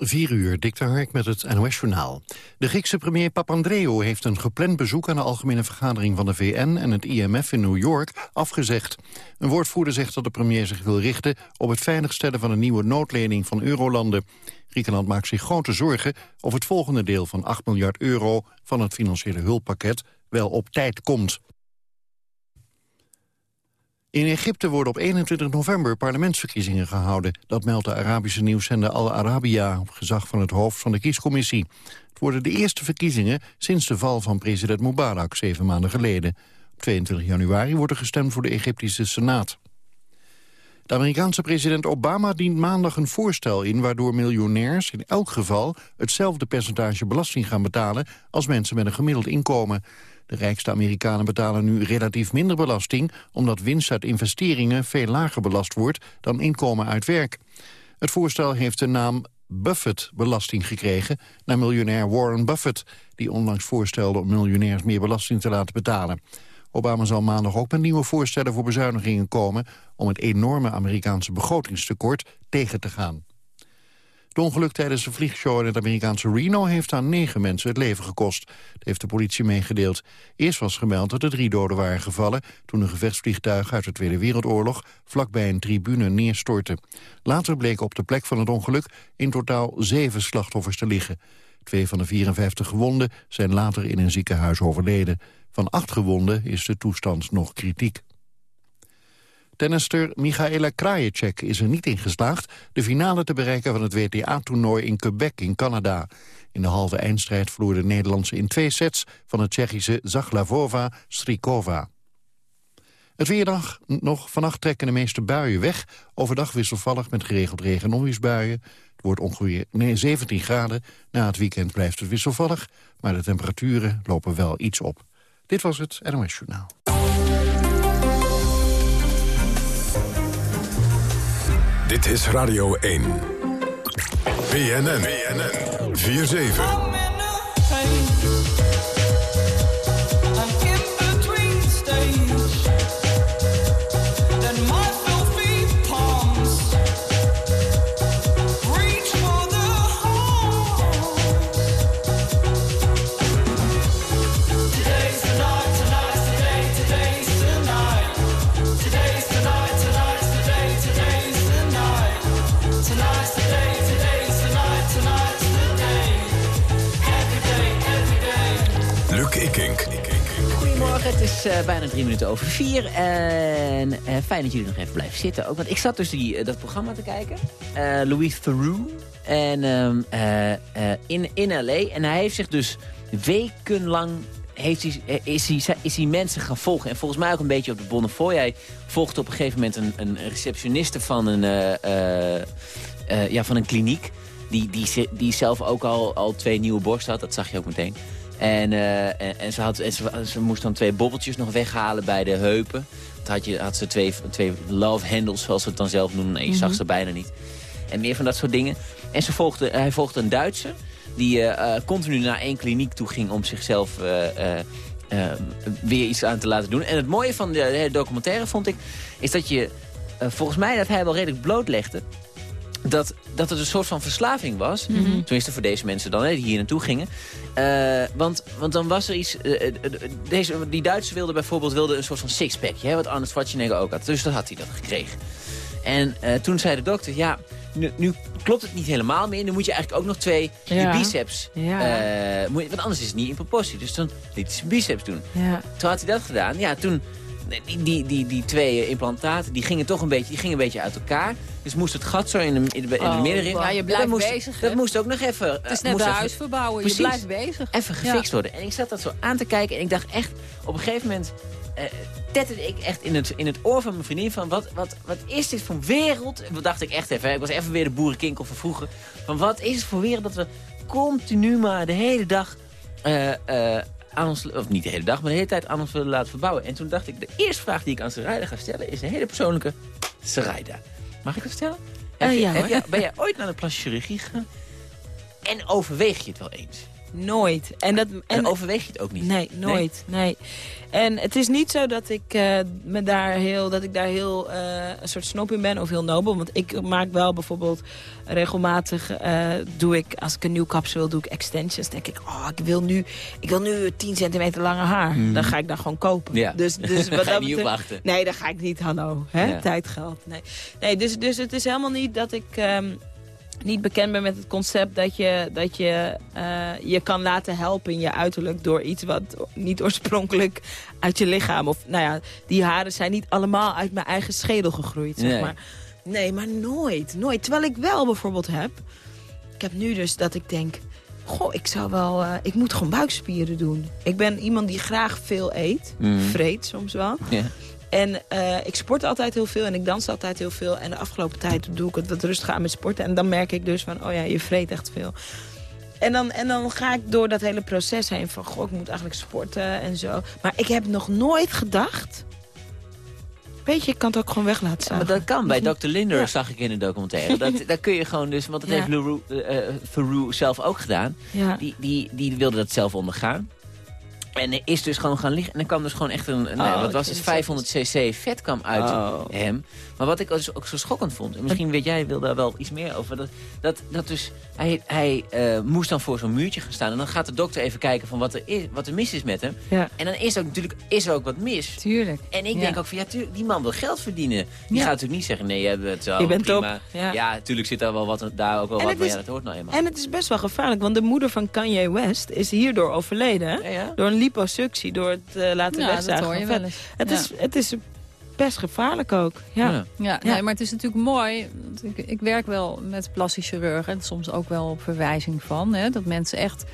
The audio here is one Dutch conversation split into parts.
4 uur, Dick Hark met het NOS-journaal. De Griekse premier Papandreou heeft een gepland bezoek... aan de Algemene Vergadering van de VN en het IMF in New York afgezegd. Een woordvoerder zegt dat de premier zich wil richten... op het veiligstellen van een nieuwe noodlening van eurolanden. Griekenland maakt zich grote zorgen of het volgende deel van 8 miljard euro... van het financiële hulppakket wel op tijd komt. In Egypte worden op 21 november parlementsverkiezingen gehouden. Dat meldt de Arabische nieuwszender Al Arabiya op gezag van het hoofd van de kiescommissie. Het worden de eerste verkiezingen sinds de val van president Mubarak zeven maanden geleden. Op 22 januari wordt er gestemd voor de Egyptische Senaat. De Amerikaanse president Obama dient maandag een voorstel in... waardoor miljonairs in elk geval hetzelfde percentage belasting gaan betalen... als mensen met een gemiddeld inkomen. De rijkste Amerikanen betalen nu relatief minder belasting... omdat winst uit investeringen veel lager belast wordt dan inkomen uit werk. Het voorstel heeft de naam Buffett-belasting gekregen... naar miljonair Warren Buffett... die onlangs voorstelde om miljonairs meer belasting te laten betalen. Obama zal maandag ook met nieuwe voorstellen voor bezuinigingen komen... om het enorme Amerikaanse begrotingstekort tegen te gaan. Het ongeluk tijdens een vliegshow in het Amerikaanse Reno... heeft aan negen mensen het leven gekost. Dat heeft de politie meegedeeld. Eerst was gemeld dat er drie doden waren gevallen... toen een gevechtsvliegtuig uit de Tweede Wereldoorlog... vlakbij een tribune neerstortte. Later bleken op de plek van het ongeluk... in totaal zeven slachtoffers te liggen. Twee van de 54 gewonden zijn later in een ziekenhuis overleden. Van acht gewonden is de toestand nog kritiek. Tennister Michaela Krajicek is er niet in geslaagd... de finale te bereiken van het WTA-toernooi in Quebec in Canada. In de halve eindstrijd verloor de Nederlandse in twee sets... van het Tsjechische Zaglavova Strikova. Het weerdag nog. Vannacht trekken de meeste buien weg. Overdag wisselvallig met geregeld regen-. Het wordt ongeveer 17 graden. Na het weekend blijft het wisselvallig. Maar de temperaturen lopen wel iets op. Dit was het NOS Journaal. Dit is Radio 1. BNN. BNN. 4-7. Is uh, bijna drie minuten over vier. En uh, fijn dat jullie nog even blijven zitten. Ook, want ik zat dus die, uh, dat programma te kijken. Louis Theroux. En um, in, in L.A. En hij heeft zich dus wekenlang... Heeft hij, is, hij, is hij mensen gaan volgen. En volgens mij ook een beetje op de Bonnefoy. Hij volgde op een gegeven moment een, een receptioniste van een, ja, van een kliniek. Die, die, die zelf ook al, al twee nieuwe borsten had. Dat zag je ook meteen. En, uh, en, ze, had, en ze, ze, moest dan twee bobbeltjes nog weghalen bij de heupen. Dan had, je, had ze twee, twee love handles, zoals ze het dan zelf noemen. En je zag mhm. ze bijna niet. En meer van dat soort dingen. En ze volgde, hij volgde een Duitser die uh, continu naar één kliniek toe ging om zichzelf uh, weer iets aan te laten doen. En het mooie van de, de documentaire vond ik, is dat je, volgens mij dat hij wel redelijk blootlegde dat, dat het een soort van verslaving was. Mm -hmm. Tenminste voor deze mensen dan, hè, die hier naartoe gingen. Uh, want, want dan was er iets... Uh, deze, die Duitsers wilden bijvoorbeeld wilde een soort van sixpackje. Hè, wat Arnold Schwarzenegger ook had. Dus dat had hij dat gekregen. En uh, toen zei de dokter, ja, nu, nu, klopt het niet helemaal meer. Nu moet je eigenlijk ook nog twee ja. je biceps... Ja. moet je, want anders is het niet in proportie. Dus dan liet hij zijn biceps doen. Ja. Toen had hij dat gedaan. Ja, toen die, die, die, die twee implantaten die gingen toch een beetje, die gingen een beetje uit elkaar. Dus moest het gat zo in de, in de, in de oh, midden... Ja, je blijft dat moest, bezig. Dat moest ook nog even... Het is net de huis verbouwen, je blijft bezig. Even gefixt worden. En ik zat dat zo aan te kijken en ik dacht echt... Op een gegeven moment uh, tetterde ik echt in het, in het oor van mijn vriendin van... Wat, wat, wat is dit voor wereld? En dacht ik echt even, ik was even weer de boerenkinkel van vroeger. Van wat is het voor wereld dat we continu maar de hele dag... Uh, uh, aan ons, of niet de hele dag, maar de hele tijd aan ons willen laten verbouwen. En toen dacht ik, de eerste vraag die ik aan Sarayda ga stellen... is een hele persoonlijke Sarayda. Mag ik dat stellen? Uh, ja, ben jij ooit naar de plastische chirurgie gegaan? En overweeg je het wel eens? Nooit. En, dat, en, overweeg je het ook niet? Nee, nooit. Nee. En het is niet zo dat ik, uh, me daar heel, dat ik daar heel uh, een soort snop in ben of heel nobel. Want ik maak wel bijvoorbeeld regelmatig, uh, doe ik, als ik een nieuw kapsel wil, doe ik extensions. denk ik, oh, ik wil nu, ik wil nu 10 centimeter lange haar. Mm. Dan ga ik dan gewoon kopen. Ja. Dus, dus wat ga je niet wachten. Nee, dan ga ik niet, hallo, hè? Ja. tijd, geld. Nee, nee dus, dus het is helemaal niet dat ik... Um, niet bekend ben met het concept dat je dat je, uh, je kan laten helpen in je uiterlijk... door iets wat niet oorspronkelijk uit je lichaam... of nou ja, die haren zijn niet allemaal uit mijn eigen schedel gegroeid, zeg nee. maar. Nee, maar nooit, nooit. Terwijl ik wel bijvoorbeeld heb... Ik heb nu dus dat ik denk... Goh, ik zou wel... Uh, ik moet gewoon buikspieren doen. Ik ben iemand die graag veel eet. Mm. Vreet soms wel. Ja. En uh, ik sport altijd heel veel en ik dans altijd heel veel. En de afgelopen tijd doe ik het wat rustig aan met sporten. En dan merk ik dus van, oh ja, je vreet echt veel. En dan, en dan ga ik door dat hele proces heen van, goh, ik moet eigenlijk sporten en zo. Maar ik heb nog nooit gedacht... Weet je, ik kan het ook gewoon weg laten staan. Ja, maar dat kan. Bij Dr. Linder ja. zag ik in de documentaire. Dat, dat kun je gewoon dus, want dat ja. heeft Leroux, uh, zelf ook gedaan. Die, die, die wilde dat zelf ondergaan. En is dus gewoon gaan liggen. En dan kwam dus gewoon echt een, een oh, wat was het, 500 cc vet kwam uit oh. hem. Maar wat ik dus ook zo schokkend vond, en misschien weet jij wil daar wel iets meer over. Dat, dat, dat dus, hij, hij uh, moest dan voor zo'n muurtje gaan staan. En dan gaat de dokter even kijken van wat er, is, wat er mis is met hem. Ja. En dan is er ook natuurlijk is er ook wat mis. Tuurlijk. En ik denk ook van, ja, tuurlijk, die man wil geld verdienen. Die gaat natuurlijk niet zeggen, nee, je hebt het zo Je bent prima. top. Ja. ja, natuurlijk zit daar wel wat, daar ook wel en wat, maar ja, dat hoort nou eenmaal. En het is best wel gevaarlijk, want de moeder van Kanye West is hierdoor overleden. Door een liposuctie, door het uh, laten ja, wegzagen. dat hoor je wel eens. Het, is, het is best gevaarlijk ook. Ja, ja. ja, nee, maar het is natuurlijk mooi. Ik, ik, werk wel met plastisch chirurgen en soms ook wel op verwijzing van. Hè, dat mensen echt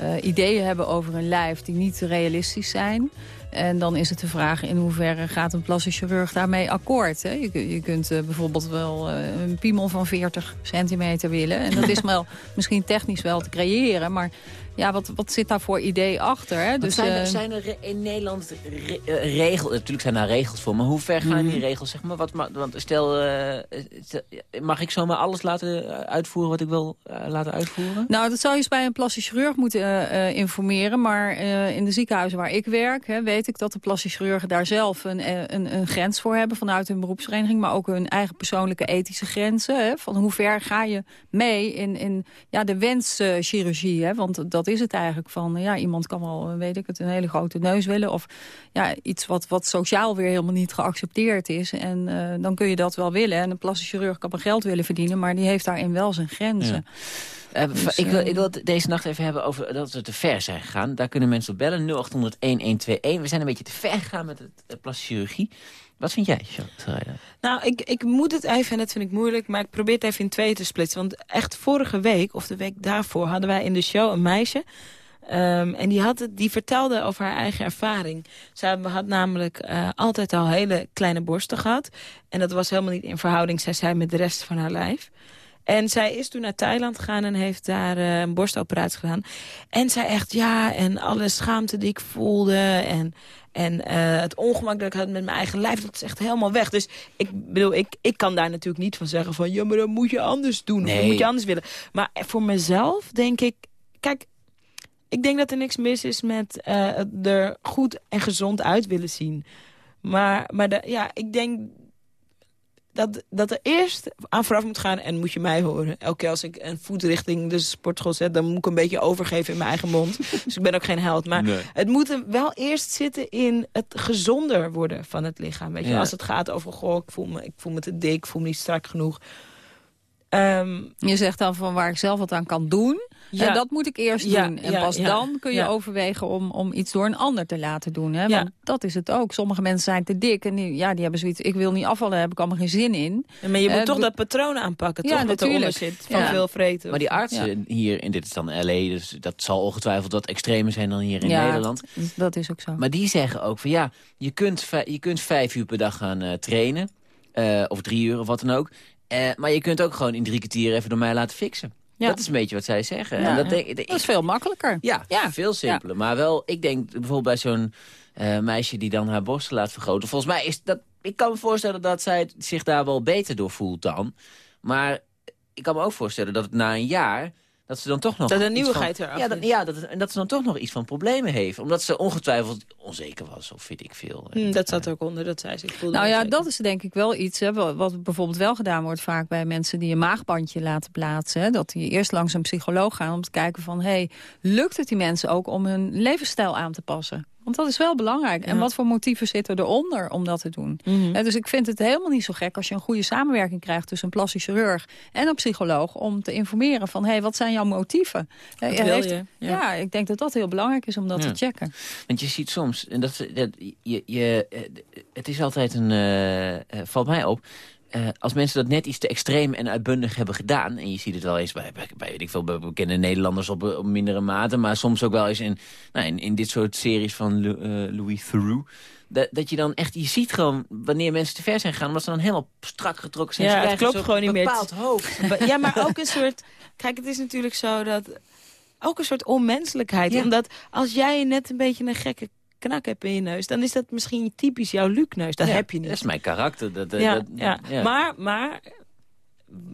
uh, ideeën hebben over een lijf die niet realistisch zijn. En dan is het de vraag in hoeverre gaat een plastisch chirurg daarmee akkoord. Hè? Je, je kunt uh, bijvoorbeeld wel uh, een piemel van 40 centimeter willen. En dat is wel, misschien technisch wel te creëren. Maar ja, wat, wat zit daar voor idee achter? Hè? Dus, zijn, er, zijn er in Nederland re uh, regels? Natuurlijk zijn daar regels voor, maar hoe ver gaan die regels? Zeg maar, wat, want stel, uh, mag ik zomaar alles laten uitvoeren wat ik wil uh, laten uitvoeren? Nou, dat zou je eens bij een plastisch chirurg moeten informeren. Maar in de ziekenhuizen waar ik werk, hè, weet ik dat de plastisch chirurgen daar zelf een, een, een, grens voor hebben vanuit hun beroepsvereniging. Maar ook hun eigen persoonlijke ethische grenzen. Hè, van hoe ver ga je mee in, in ja, de wenschirurgie? Hè, want dat dat is het eigenlijk. Van, ja, iemand kan wel, weet ik het, een hele grote neus willen. Of ja, iets wat, wat sociaal weer helemaal niet geaccepteerd is. En uh, dan kun je dat wel willen. En een plastisch chirurg kan wel geld willen verdienen. Maar die heeft daarin wel zijn grenzen. Ja. Uh, dus, ik, wil, ik wil het deze nacht even hebben over dat we te ver zijn gegaan. Daar kunnen mensen op bellen, 0800-1121. We zijn een beetje te ver gegaan met het, het plastische chirurgie. Wat vind jij? Nou, ik, ik moet het even, en dat vind ik moeilijk... maar ik probeer het even in twee te splitsen. Want echt vorige week, of de week daarvoor... hadden wij in de show een meisje... Um, en die, had het, die vertelde over haar eigen ervaring. Ze had namelijk uh, altijd al hele kleine borsten gehad. En dat was helemaal niet in verhouding, zij, met de rest van haar lijf. En zij is toen naar Thailand gegaan en heeft daar uh, een borstoperatie gedaan. En zij echt, ja, en alle schaamte die ik voelde... en en uh, het ongemak dat ik had met mijn eigen lijf, dat is echt helemaal weg. Dus ik bedoel, ik, ik kan daar natuurlijk niet van zeggen van... ja, maar dan moet je anders doen, nee. of moet je anders willen. Maar voor mezelf denk ik... Kijk, ik denk dat er niks mis is met uh, er goed en gezond uit willen zien. Maar, maar de, ja, ik denk dat, dat er eerst aan vooraf moet gaan en moet je mij horen. Elke keer als ik een voet richting de sportschool zet... dan moet ik een beetje overgeven in mijn eigen mond. dus ik ben ook geen held. Maar nee. het moet wel eerst zitten in het gezonder worden van het lichaam. Weet je? Ja. Als het gaat over, goh, ik voel, me, ik voel me te dik, ik voel me niet strak genoeg... Um, je zegt dan van waar ik zelf wat aan kan doen. Ja. En dat moet ik eerst ja, doen. En ja, pas dan kun je overwegen om, om iets door een ander te laten doen. Hè? Want dat is het ook. Sommige mensen zijn te dik. En die, ja, die hebben zoiets, ik wil niet afvallen, daar heb ik allemaal geen zin in. maar je moet uh, toch dat patroon aanpakken, toch? Wat eronder zit van veel vreten. Maar die artsen hier, in dit is dan L.A., dus dat zal ongetwijfeld wat extremer zijn dan hier in Nederland. dat is ook zo. Maar die zeggen ook van ja, je kunt, je kunt vijf uur per dag gaan uh, trainen. Uh, of drie uur of wat dan ook. Uh, maar je kunt ook gewoon in drie kwartier even door mij laten fixen. Ja. Dat is een beetje wat zij zeggen. Ja, en dat, denk, dat is veel makkelijker. Ja, ja. veel simpeler. Maar wel, ik denk bijvoorbeeld bij zo'n uh, meisje die dan haar borsten laat vergroten. Volgens mij is dat... Ik kan me voorstellen dat zij zich daar wel beter door voelt dan. Maar ik kan me ook voorstellen dat het na een jaar dat ze dan toch nog... Dat er iets nieuwigheid van, eraf ja, dat, ja dat, en dat ze dan toch nog iets van problemen heeft. Omdat ze ongetwijfeld onzeker was, of weet ik veel. Hm, dat zat ook onder, dat zei ze. Ik voelde Nou ja, dat is denk ik wel iets hè, wa- wat bijvoorbeeld wel gedaan wordt vaak bij mensen die een maagbandje laten plaatsen. Hè, dat die eerst langs een psycholoog gaan om te kijken van, hey, lukt het die mensen ook om hun levensstijl aan te passen? Want dat is wel belangrijk. En Ja. wat voor motieven zitten eronder om dat te doen? Mhm. Hè, dus ik vind het helemaal niet zo gek als je een goede samenwerking krijgt tussen een plastisch chirurg en een psycholoog om te informeren van, hey, wat zijn jouw motieven? Je wil heeft- je? Ja. Ja. ik denk dat dat heel belangrijk is om dat Ja. te checken. Want je ziet soms, en dat, dat, je, je, eh, het is altijd een, eh, eh, valt mij op, eh, als mensen dat net iets te extreem en uitbundig hebben gedaan... en je ziet het wel eens bij, bij, bij, weet ik veel, bij bekende Nederlanders op, op mindere mate... maar soms ook wel eens in, nou, in, in dit soort series van eh, Louis Theroux... Dat, dat je dan echt, je ziet gewoon wanneer mensen te ver zijn gegaan... omdat ze dan helemaal strak getrokken zijn. Ja, het klopt gewoon niet meer. bepaald hoofd. Ja, maar ook een soort... Kijk, het is natuurlijk zo dat... Ook een soort onmenselijkheid. Ja. Omdat als jij net een beetje een gekke knak hebt in je neus... dan is dat misschien typisch jouw Luc-neus. Dat Ja, heb je niet. Dat is mijn karakter. Dat, eh, ja, dat, ja. Maar, maar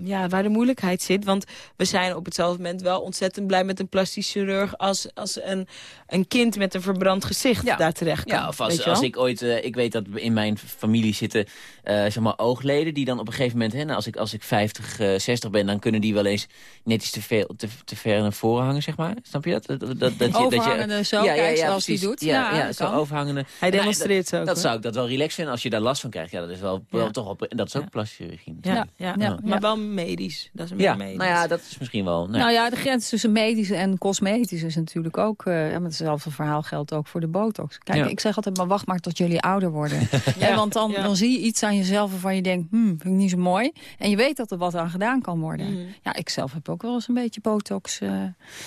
ja, waar de moeilijkheid zit. Want we zijn op hetzelfde moment wel ontzettend blij met een plastisch chirurg... als, als een, een kind met een verbrand gezicht Ja. daar terecht kan. Ja, of als, ik ooit... eh, ik weet dat in mijn familie zitten eh, zeg maar oogleden... die dan op een gegeven moment... Hè, nou, als, ik, als ik 50, eh 60 ben... dan kunnen die wel eens net iets te, veel, te, te ver naar voren hangen, zeg maar. Snap je dat? dat, dat, dat, dat je- Overhangende zo, kijk, zoals die precies. doet. Ja, Ja, ja, dat zo overhangende. Hij Nou, demonstreert zo dat, ook, dat hoor. zou ik dat wel relaxed vinden als je daar last van krijgt. Ja, dat is wel, wel Ja. toch op, en dat is ook Ja. plastische chirurgie. Ja, ja. Ja. maar wel medisch. Dat is meer Ja, medisch. nou ja, dat is misschien wel... Nou, Nou ja, de grens tussen medisch en cosmetisch is natuurlijk ook... eh ja, maar hetzelfde verhaal geldt ook voor de botox. Kijk, Ja. ik zeg altijd maar wacht maar tot jullie ouder worden. Ja, want dan, ja. dan zie je iets aan jezelf waarvan je denkt... hmm, vind ik niet zo mooi. En je weet dat er wat aan gedaan kan worden. Mhm. Ja, ik zelf heb ook wel eens een beetje botox. eh,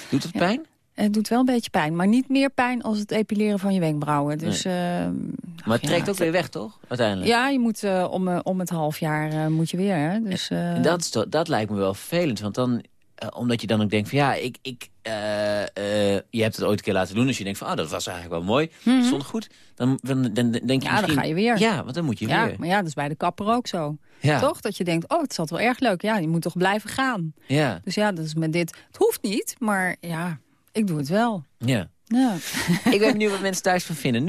Doet het Ja. pijn? Het doet wel een beetje pijn. Maar niet meer pijn als het epileren van je wenkbrauwen. Dus, eh, Maar het ja, trekt ook weer weg, toch? Uiteindelijk. Ja, je moet eh, om, eh, om het half jaar moet je weer. Hè? Dus, En dat, is dat lijkt me wel vervelend. Want dan, omdat je dan ook denkt van ja, ik, ik, je hebt het ooit een keer laten doen. Dus je denkt van ah, dat was eigenlijk wel mooi. Mhm. Stond goed. Dan, dan, dan denk je Ja, dan ga je weer. Ja, want dan moet je ja, weer. maar ja, dat is bij de kapper ook zo. Ja, Toch? Dat je denkt, oh, het zat wel erg leuk. Ja, je moet toch blijven gaan. Ja, Dus ja, dat is met dit. Het hoeft niet, maar ja, ik doe het wel. ja. Ja. ik ben benieuwd wat mensen thuis van vinden. 0800-1121,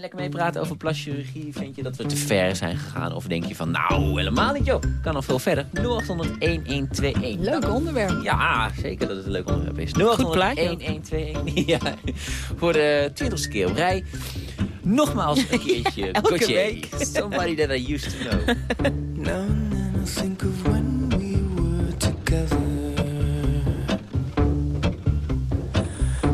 lekker meepraten over plaschirurgie. Vind je dat we te ver zijn gegaan? Of denk je van, nou, helemaal niet joh. Kan nog veel verder. 0800-1121. Leuk onderwerp. Ja, zeker dat het een leuk onderwerp is. 0800 plaatje ook. 1121. Ja, voor de twintigste keer op rij. Nogmaals een keertje. Elke Gautier. week. Somebody that I used to know. Now and then I think of when we were together.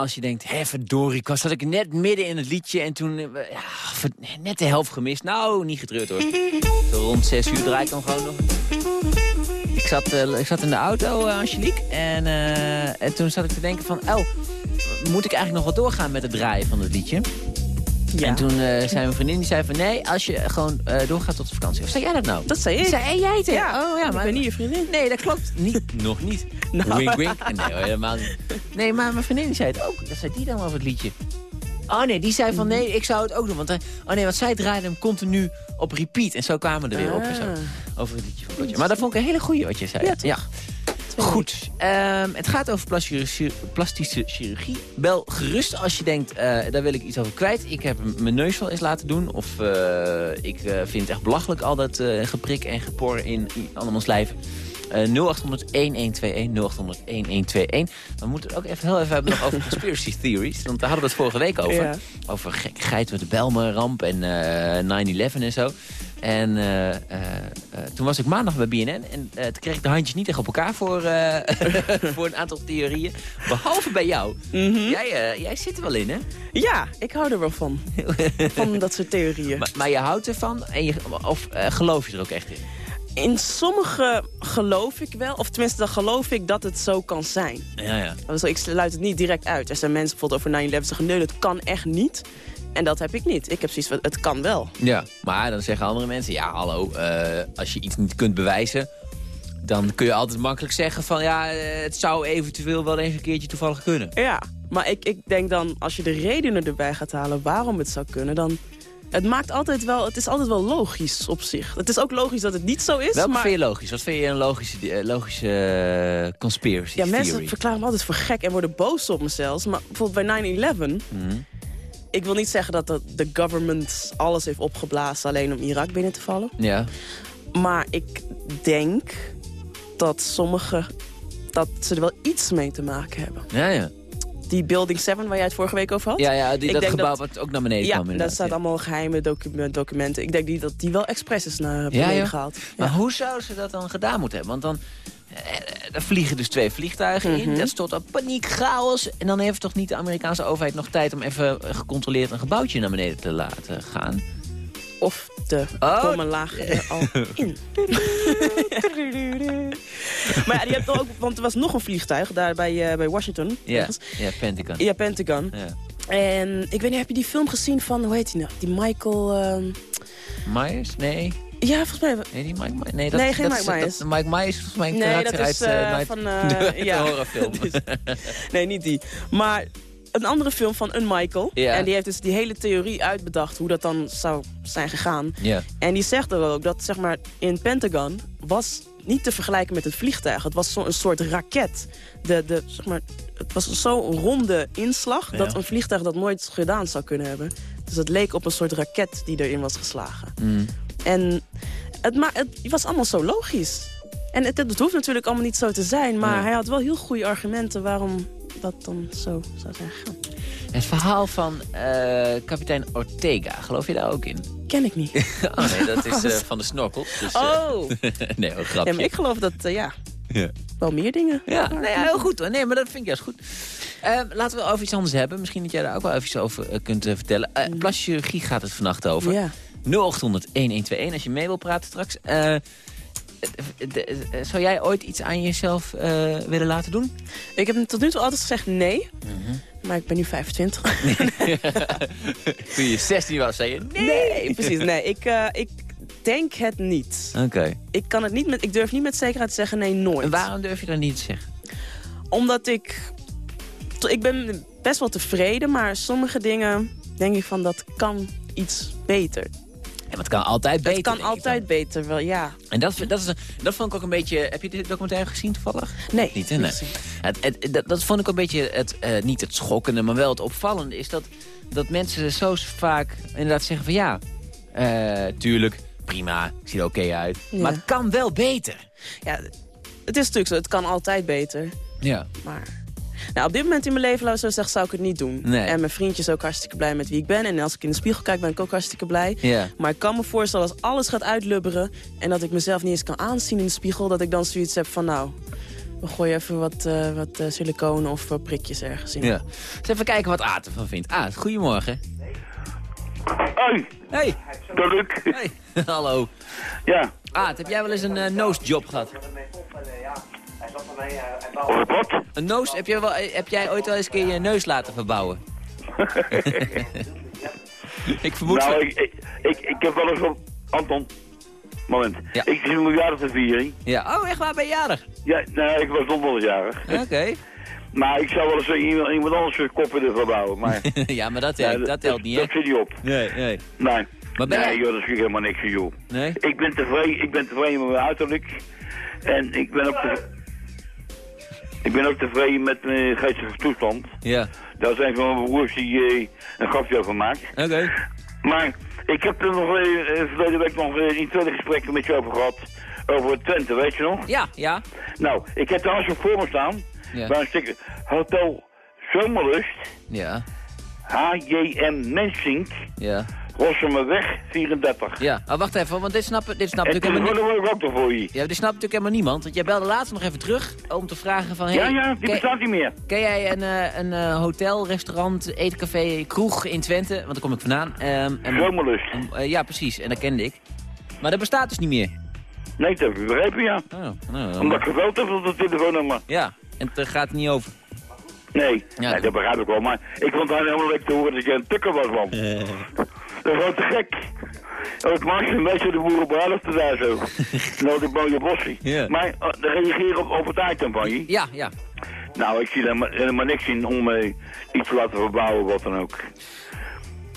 als je denkt, hé verdorie, zat ik net midden in het liedje en toen, eh, ja, net de helft gemist. Nou, niet getreurd hoor. Zo rond zes uur draai ik dan gewoon nog. Ik zat, eh, ik zat in de auto, eh, Angelique, en, en toen zat ik te denken van, oh, moet ik eigenlijk nog wel doorgaan met het draaien van het liedje? En toen eh, zei mijn vriendin, die zei van, nee, als je gewoon doorgaat tot de vakantie. Of zei jij dat nou? Dat zei ik. Zei jij het? hè? Ja, oh, ja ik maar ben niet je vriendin. Nee, dat klopt. Niet, nog niet. Nou. Wink, wink. Nee, helemaal niet. Nee, maar mijn vriendin die zei het ook. Dat zei die dan over het liedje. Oh nee, die zei van nee, ik zou het ook doen. Want, eh, oh nee, want zij draaide hem continu op repeat. En zo kwamen we er weer op en zo. Over het liedje van Kotje. Maar dat vond ik een hele goeie wat je zei. Ja, Ja. Goed. Ehm, het gaat over plastische, chirurgie. Bel gerust als je denkt, eh, daar wil ik iets over kwijt. Ik heb mijn neus wel eens laten doen. Of eh, ik vind het echt belachelijk al dat geprik en gepor in i- andermans lijf. Eh 0800-1121, 0800-1121. We moeten het ook even heel even hebben nog over conspiracy theories. Want daar hadden we het vorige week over. Ja. Over gekkigheid met de Belmer-ramp en eh 9-11 en zo. En eh, eh, eh, toen was ik maandag bij BNN en eh, toen kreeg ik de handjes niet echt op elkaar voor, eh, voor een aantal theorieën. Behalve bij jou. jij, eh, jij zit er wel in, hè? Ja, ik hou er wel van. van dat soort theorieën. Maar, maar je houdt ervan en je, of eh, geloof je er ook echt in? In sommige geloof ik wel, of tenminste dan geloof ik dat het zo kan zijn. Ja, ja. Also, ik sluit het niet direct uit. Er zijn mensen bijvoorbeeld over 9-11 zeggen, nee, dat kan echt niet. En dat heb ik niet. Ik heb zoiets van, het kan wel. Ja, maar dan zeggen andere mensen... ja, hallo, eh, als je iets niet kunt bewijzen... dan kun je altijd makkelijk zeggen van... ja, eh, het zou eventueel wel eens een keertje toevallig kunnen. Ja, maar ik, ik denk dan, als je de redenen erbij gaat halen waarom het zou kunnen, dan... Het maakt altijd wel, het is altijd wel logisch op zich. Het is ook logisch dat het niet zo is, Welke maar... vind je logisch? Wat vind je een logische, eh, logische eh, conspiracy Ja, theory? mensen verklaren me altijd voor gek en worden boos op me zelfs. Maar bijvoorbeeld bij 9-11... Mhm. Ik wil niet zeggen dat de, de government alles heeft opgeblazen... alleen om Irak binnen te vallen. Ja. Maar ik denk dat sommigen... dat ze er wel iets mee te maken hebben. Ja, ja. Die Building 7 waar jij het vorige week over had... Ja, ja die, Ik dat gebouw dat- wat ook naar beneden Ja, kwam daar inderdaad. staat ja. allemaal geheime docu- documenten. Ik denk die, dat die wel expres is naar Ja, beneden joh. gehaald. Maar Ja. hoe zouden ze dat dan gedaan moeten hebben? Want dan eh, er vliegen dus twee vliegtuigen in. Mhm. Dat stort op paniek, chaos. En dan heeft toch niet de Amerikaanse overheid nog tijd... om even eh, gecontroleerd een gebouwtje naar beneden te laten gaan? Of de Oh. bommen lagen er al in. maar ja, die hebt ook, want er was nog een vliegtuig daar bij, eh, bij Washington. Ja, ja Pentagon. Ja, Pentagon. Ja. En ik weet niet, heb je die film gezien van, hoe heet die nou? Die Michael... ehm, Myers? Nee. ja, volgens mij... Nee, die Mike Myers. Nee, dat, Nee, geen dat Mike is, Myers. Dat, Mike Myers is volgens mij een Nee, karakter dat is uit Night- van... de, ja. horrorfilm. Dus- nee, niet die. Maar een andere film van een Michael. En die heeft dus die hele theorie uitbedacht hoe dat dan zou zijn gegaan. ja. En die zegt er ook dat zeg maar, in Pentagon was niet te vergelijken met het vliegtuig. Het was zo'n soort raket. De, de, zeg maar, het was zo'n ronde inslag dat een vliegtuig dat nooit gedaan zou kunnen hebben. Dus het leek op een soort raket die erin was geslagen. Mm. En het, ma het was allemaal zo logisch. En het, het hoeft natuurlijk allemaal niet zo te zijn... maar hij had wel heel goede argumenten waarom dat dan zo zou zijn gegaan. Het verhaal van eh, kapitein Ortega, geloof je daar ook in? Ken ik niet. Oh nee, dat is eh, van de snorkel. Dus, eh, Oh, nee, een grapje. ja, maar ik geloof dat, ja, Ja. wel meer dingen. Ja, nee, ja, heel goed hoor. Nee, maar dat vind ik juist goed. Laten we over iets anders hebben. Misschien dat jij daar ook wel even iets over kunt eh, vertellen. Uh, Plaschirurgie gaat het vannacht over. Ja. 0800-1121 als je mee wil praten straks. Eh, zou jij ooit iets aan jezelf eh, willen laten doen? Ik heb tot nu toe altijd gezegd nee. Maar ik ben nu 25. Toen je 16 was, zei je nee. Nee, precies. Nee, ik, eh, ik denk het niet. Oké. Ik, kan het niet met, ik durf niet met zekerheid te zeggen nee, nooit. En waarom durf je dat niet te zeggen? Omdat ik... Ik ben best wel tevreden, maar sommige dingen denk ik van dat kan iets beter. Maar het kan altijd beter. Het kan altijd beter, wel ja. En dat, dat, is, dat vond ik ook een beetje... Heb je dit documentaire gezien toevallig? Nee, Niet, hè? Nee. Het, het, dat, dat vond ik een beetje, het, eh, niet het schokkende, maar wel het opvallende... is dat, dat mensen zo vaak inderdaad zeggen van... ja, eh, tuurlijk, prima, ik zie er oké uit. Ja. Maar het kan wel beter. Ja, het is natuurlijk zo, het kan altijd beter. Ja. Maar nou, op dit moment in mijn leven, laten we zo zeggen, zou ik het niet doen. Nee. En mijn vriendje is ook hartstikke blij met wie ik ben. En als ik in de spiegel kijk, ben ik ook hartstikke blij. Maar ik kan me voorstellen als alles gaat uitlubberen... en dat ik mezelf niet eens kan aanzien in de spiegel... dat ik dan zoiets heb van, nou, we gooien even wat, eh wat eh, siliconen of prikjes ergens in. ja. Dus even kijken wat Aad ervan vindt. Aad, goedemorgen. Hoi, Hey, dat ik. hey. hallo. Ja, Aad, heb jij wel eens een eh, nose job gehad? Of het wat? Een nose, heb, jij wel, eh, heb jij ooit wel eens een keer je neus laten verbouwen? ik vermoed... nou, van- ik, ik, ik, ik heb wel eens op... Anton, moment. Ja. Ik zie mijn vieren. Ja, oh echt waar, ben je jarig? Ja, nou, ik was donderjarig. Oké. Maar ik zou wel eens eh, iemand, iemand anders zijn koppen ervan bouwen. Maar ja, maar dat, ja, telt, dat telt niet, hè? Dat zit niet op. Nee, nee. Nee. Maar ben nee, joh, dat is helemaal niks, joh. Nee? Ik ben tevreden, ik ben tevreden met mijn uiterlijk. En ik ben ook tevreden... Ik ben ook tevreden met mijn geestige toestand. Ja. Dat is een van mijn broers die eh, een grapje over maakt. Oké. Maar ik heb er nog eh, verleden week nog eh, in tweede gesprekken met je over gehad. Over Twente, weet je nog? Ja, ja. Nou, ik heb trouwens ook voor me staan. Ja. Bij een stuk Hotel Zomerlust. Ja. HJM Mensink. Ja. Rossemerweg 34. Ja. Oh, wacht even, want dit snapt, dit snapt natuurlijk helemaal niet... worden we ook nog voor je. Ja, dit snapt natuurlijk helemaal niemand. Want jij belde laatst nog even terug om te vragen van... Hey, Ja, ja, die ken, bestaat niet meer. ken jij een, eh, een eh, hotel, restaurant, eetcafé, kroeg in Twente? Want daar kom ik vandaan. Ehm, en, Zomerlust. eh, ja, precies. En dat kende ik. Maar dat bestaat dus niet meer. Nee, dat heb ik begrepen, ja. Oh, nou, Omdat ik gebeld heb op het telefoonnummer. Ja, en het gaat niet over. Nee, Ja. nee, dat begrijp ik wel. Maar ik vond het helemaal leuk te horen dat je een tukker was, man. Dat is gewoon te gek. Het maakt een beetje de boerenbruiloften daar zo. nou, die mooie bossie. Ja. Maar uh, reageer op, op het item van je. Ja, ja. Nou, ik zie er helemaal, helemaal niks in om eh, iets te laten verbouwen, wat dan ook.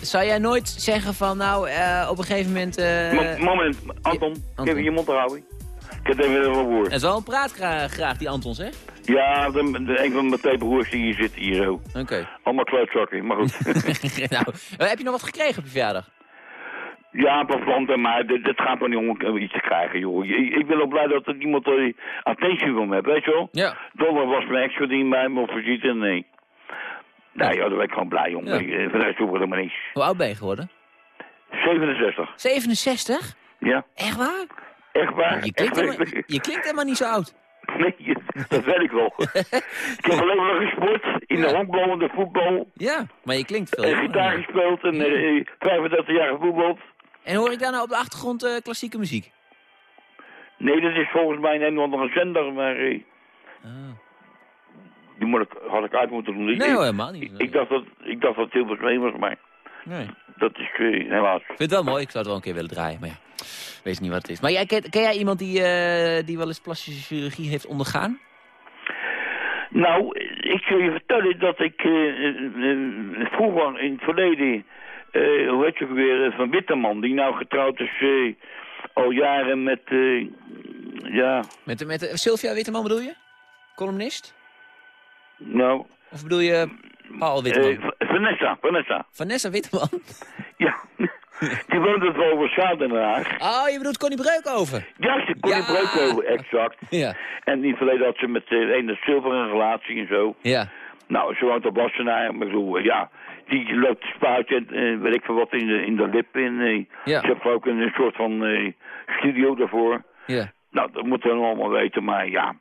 Zou jij nooit zeggen van, nou, eh, op een gegeven moment... eh, Mo- moment, Anton, Anton. geef je je mond te houden. Ik heb even een woord. dat is wel een praat gra- graag, die Antons, hè? Ja, de, de, een van mijn twee broers die hier zitten hier zo. Oké. Allemaal klootzakken, maar goed. nou, eh, heb je nog wat gekregen op je verjaardag? Ja, planten, maar dit, dit gaat toch niet om eh, iets te krijgen, joh. Ik, ik ben ook blij dat er iemand uh, attentie van me heeft, weet je wel? Ja. Dollar was mijn ex-verdien bij me, of visite, nee. Nou ja, daar ben ik gewoon blij om. Ja. Eh, Voor de rest hoef ik er maar niets. Hoe oud ben je geworden? 67. 67? Ja, Echt waar? echt waar. Je klinkt, Echt helemaal, je klinkt helemaal niet zo oud. Nee, dat weet ik wel. ik heb alleen maar gesport, in de Ja. honkbal en de voetbal. Ja, maar je klinkt veel En gitaar gespeeld en eh, 35 jaar gevoetbald. En hoor ik daar nou op de achtergrond eh, klassieke muziek? Nee, dat is volgens mij een of andere zender, maar... eh, Ah. die moet ik, had ik uit moeten doen. Nee hoor, helemaal niet. Ik, ik, dacht dat, ik dacht dat het heel veel was, maar Nee. dat is eh, helaas. Ik vind het wel mooi, ik zou het wel een keer willen draaien, maar ja. Weet niet wat het is. Maar jij, ken, ken jij iemand die, eh, die wel eens plastische chirurgie heeft ondergaan? Nou, ik wil je vertellen dat ik eh, eh, vroeger in het verleden, hoe heet je ook weer, van Witteman, die nou getrouwd is al jaren met, ja, Met, met Sylvia Witteman bedoel je? Columnist? nou, Of bedoel je Paul Witteman? Vanessa, Vanessa, Vanessa Witteman? ja. die woont het over in Den Haag. Oh, je bedoelt Connie Breukhoven? Ja, ze kon Ja. die breuk over, exact. Ja. En in het verleden had ze met eh, een zilver een relatie en zo. Ja. Nou, ze woont op Wassenaar, maar bedoel, eh, ja, die loopt te spuiten en eh, weet ik veel wat in de, in de lip. Eh, Ja. Ze heeft ook een, een soort van studio daarvoor. Ja. Nou, dat moeten we allemaal weten, maar ja,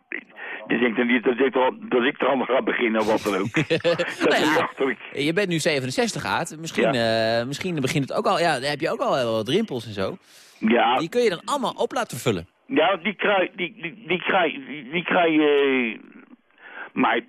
Dus ik denk niet dat ik, er, dat ik er allemaal ga beginnen of wat dan ook. dat Nou is ja, achterlijk. Je bent nu 67 Aad. Misschien, eh, misschien begint het ook al... Ja, dan heb je ook al wel wat rimpels en zo. Ja, Die kun je dan allemaal op laten vullen. ja die krijg die, die, die krijg, die, die krijg je... maar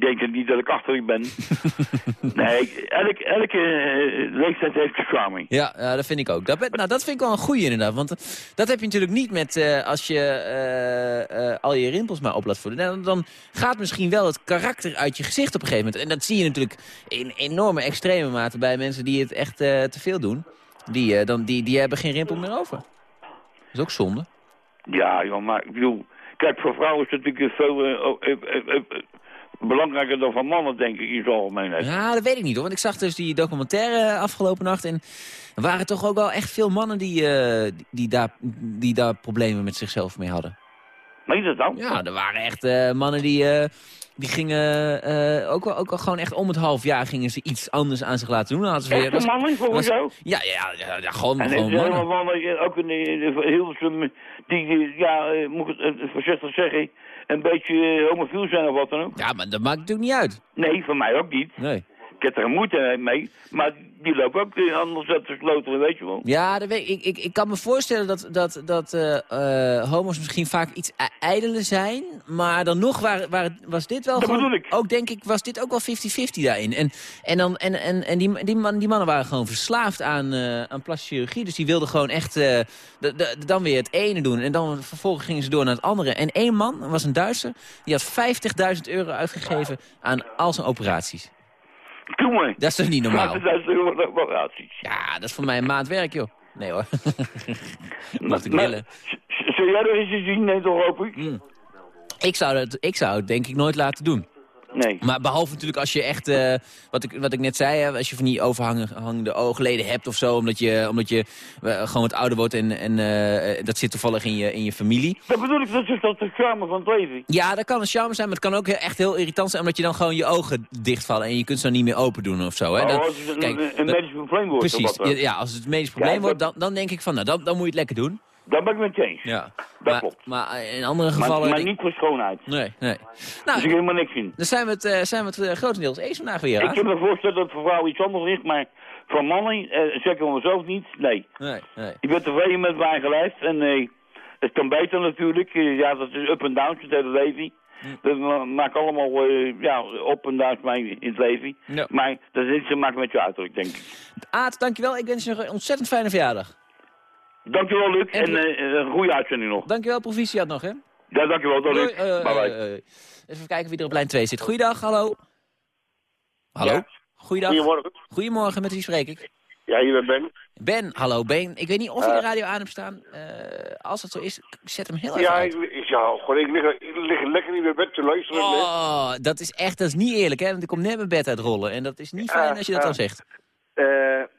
denk het niet dat ik achterlijk ben. nee, elk, elke eh, leeftijd heeft charme. Ja, ja, dat vind ik ook. Dat, ben- nou, dat vind ik wel een goeie inderdaad. Want eh, dat heb je natuurlijk niet met eh, als je al je rimpels maar op laat voeden. Dan, dan gaat misschien wel het karakter uit je gezicht op een gegeven moment. En dat zie je natuurlijk in enorme extreme mate bij mensen die het echt te veel doen. Die, dan, die, die hebben geen rimpel meer over. Dat is ook zonde. Ja, joh, maar ik bedoel... Kijk, voor vrouwen is het natuurlijk veel belangrijker dan voor mannen, denk ik, in zijn algemeenheid. Ja, dat weet ik niet hoor. Want ik zag dus die documentaire afgelopen nacht. En er waren toch ook wel echt veel mannen die, eh, die daar, die daar problemen met zichzelf mee hadden. Meen je dat nou? Ja, er waren echt eh, mannen die, eh, die gingen eh, ook, wel, ook wel gewoon echt om het half jaar gingen ze iets anders aan zich laten doen. Dan hadden ze weer, Echte mannen, volgens was- jou? Ja, ja, ja, ja, gewoon, En er gewoon mannen. helemaal mannen, ook in, de Hilversum, die, ja, moet ik het voorzichtig zeggen, een beetje homofiel zijn of wat dan ook. Ja, maar dat maakt natuurlijk niet uit. Nee, voor mij ook niet. Nee. Ik heb er moeite mee, maar die lopen ook anders uit sloteren, weet je wel. Ja, dat weet, ik, ik, ik kan me voorstellen dat, dat, dat eh, eh, homo's misschien vaak iets ijdeler zijn. Maar dan nog waren, waren, was dit wel Dat gewoon... bedoel ik. Ook denk ik, was dit ook wel 50-50 daarin. En, en, dan, en, en, en die, die, man, die mannen waren gewoon verslaafd aan, eh, aan plastische chirurgie. Dus die wilden gewoon echt de, de, dan weer het ene doen. En dan vervolgens gingen ze door naar het andere. En één man, was een Duitser, die had 50.000 euro uitgegeven aan al zijn operaties. Doe maar. Dat is toch niet normaal? Dat is operaties. Ja, dat is voor mij een maand werk, joh. Nee hoor. Mag ik willen. Zou jij er eens zien? Nee, toch hoop ik? Mm. Ik zou, het, ik zou het denk ik nooit laten doen. Nee. Maar behalve natuurlijk als je echt, eh, wat, ik, wat ik net zei, hè, als je van die overhangende oogleden hebt of zo, omdat je, omdat je eh, gewoon wat ouder wordt en, en eh, dat zit toevallig in je, in je familie. Dat bedoel ik, dat is dat de charme van het leven. Ja, dat kan een charme zijn, maar het kan ook echt heel irritant zijn, omdat je dan gewoon je ogen dichtvallen en je kunt ze dan niet meer open doen of zo. Hè. Oh, als het een, kijk, een, een dat- medisch probleem wordt. precies, ja, als het een medisch probleem Ja, wordt, dan, dan denk ik van, nou, dan, dan moet je het lekker doen. Daar ben ik met je eens. Ja. Dat maar, klopt. Maar in andere gevallen... maar niet voor schoonheid. Nee, nee. Daar Nou, zie ik helemaal niks in. dan zijn we het, eh, zijn we het eh, grotendeels eens vandaag weer, Ik kan me voorstellen dat het voor vrouwen iets anders is, maar voor mannen, eh, zeker voor mezelf niet, nee. Nee, nee. Ik ben tevreden met mijn eigen lijf en eh, het kan beter natuurlijk. Eh, ja, dat is up en downs het hele leven. Dat ma- maakt allemaal eh, ja, op en downs mee in het leven. Maar dat is iets te maken met je uiterlijk, denk ik. Aad, dankjewel. Ik wens je nog een ontzettend fijne verjaardag. Dankjewel, Luc. En- eh, een goede uitzending nog. Dankjewel, proficiat nog, hè? Ja, dankjewel, tot Luc. Eh, Bye bye. eh, even kijken wie er op lijn 2 zit. Goeiedag, hallo. Hallo? Ja. Goeiedag. Goedemorgen. Goedemorgen, met wie spreek ik? Ja, hier ben Ben. Ben, hallo Ben. Ik weet niet of je de radio aan hebt staan. Als het zo is, zet hem heel even Ja, uit. ik, ja gewoon, ik, lig, ik lig lekker in mijn bed te luisteren. Oh, dat is echt, dat is niet eerlijk, hè? Want ik kom net mijn bed uitrollen. En dat is niet fijn als je dat dan zegt.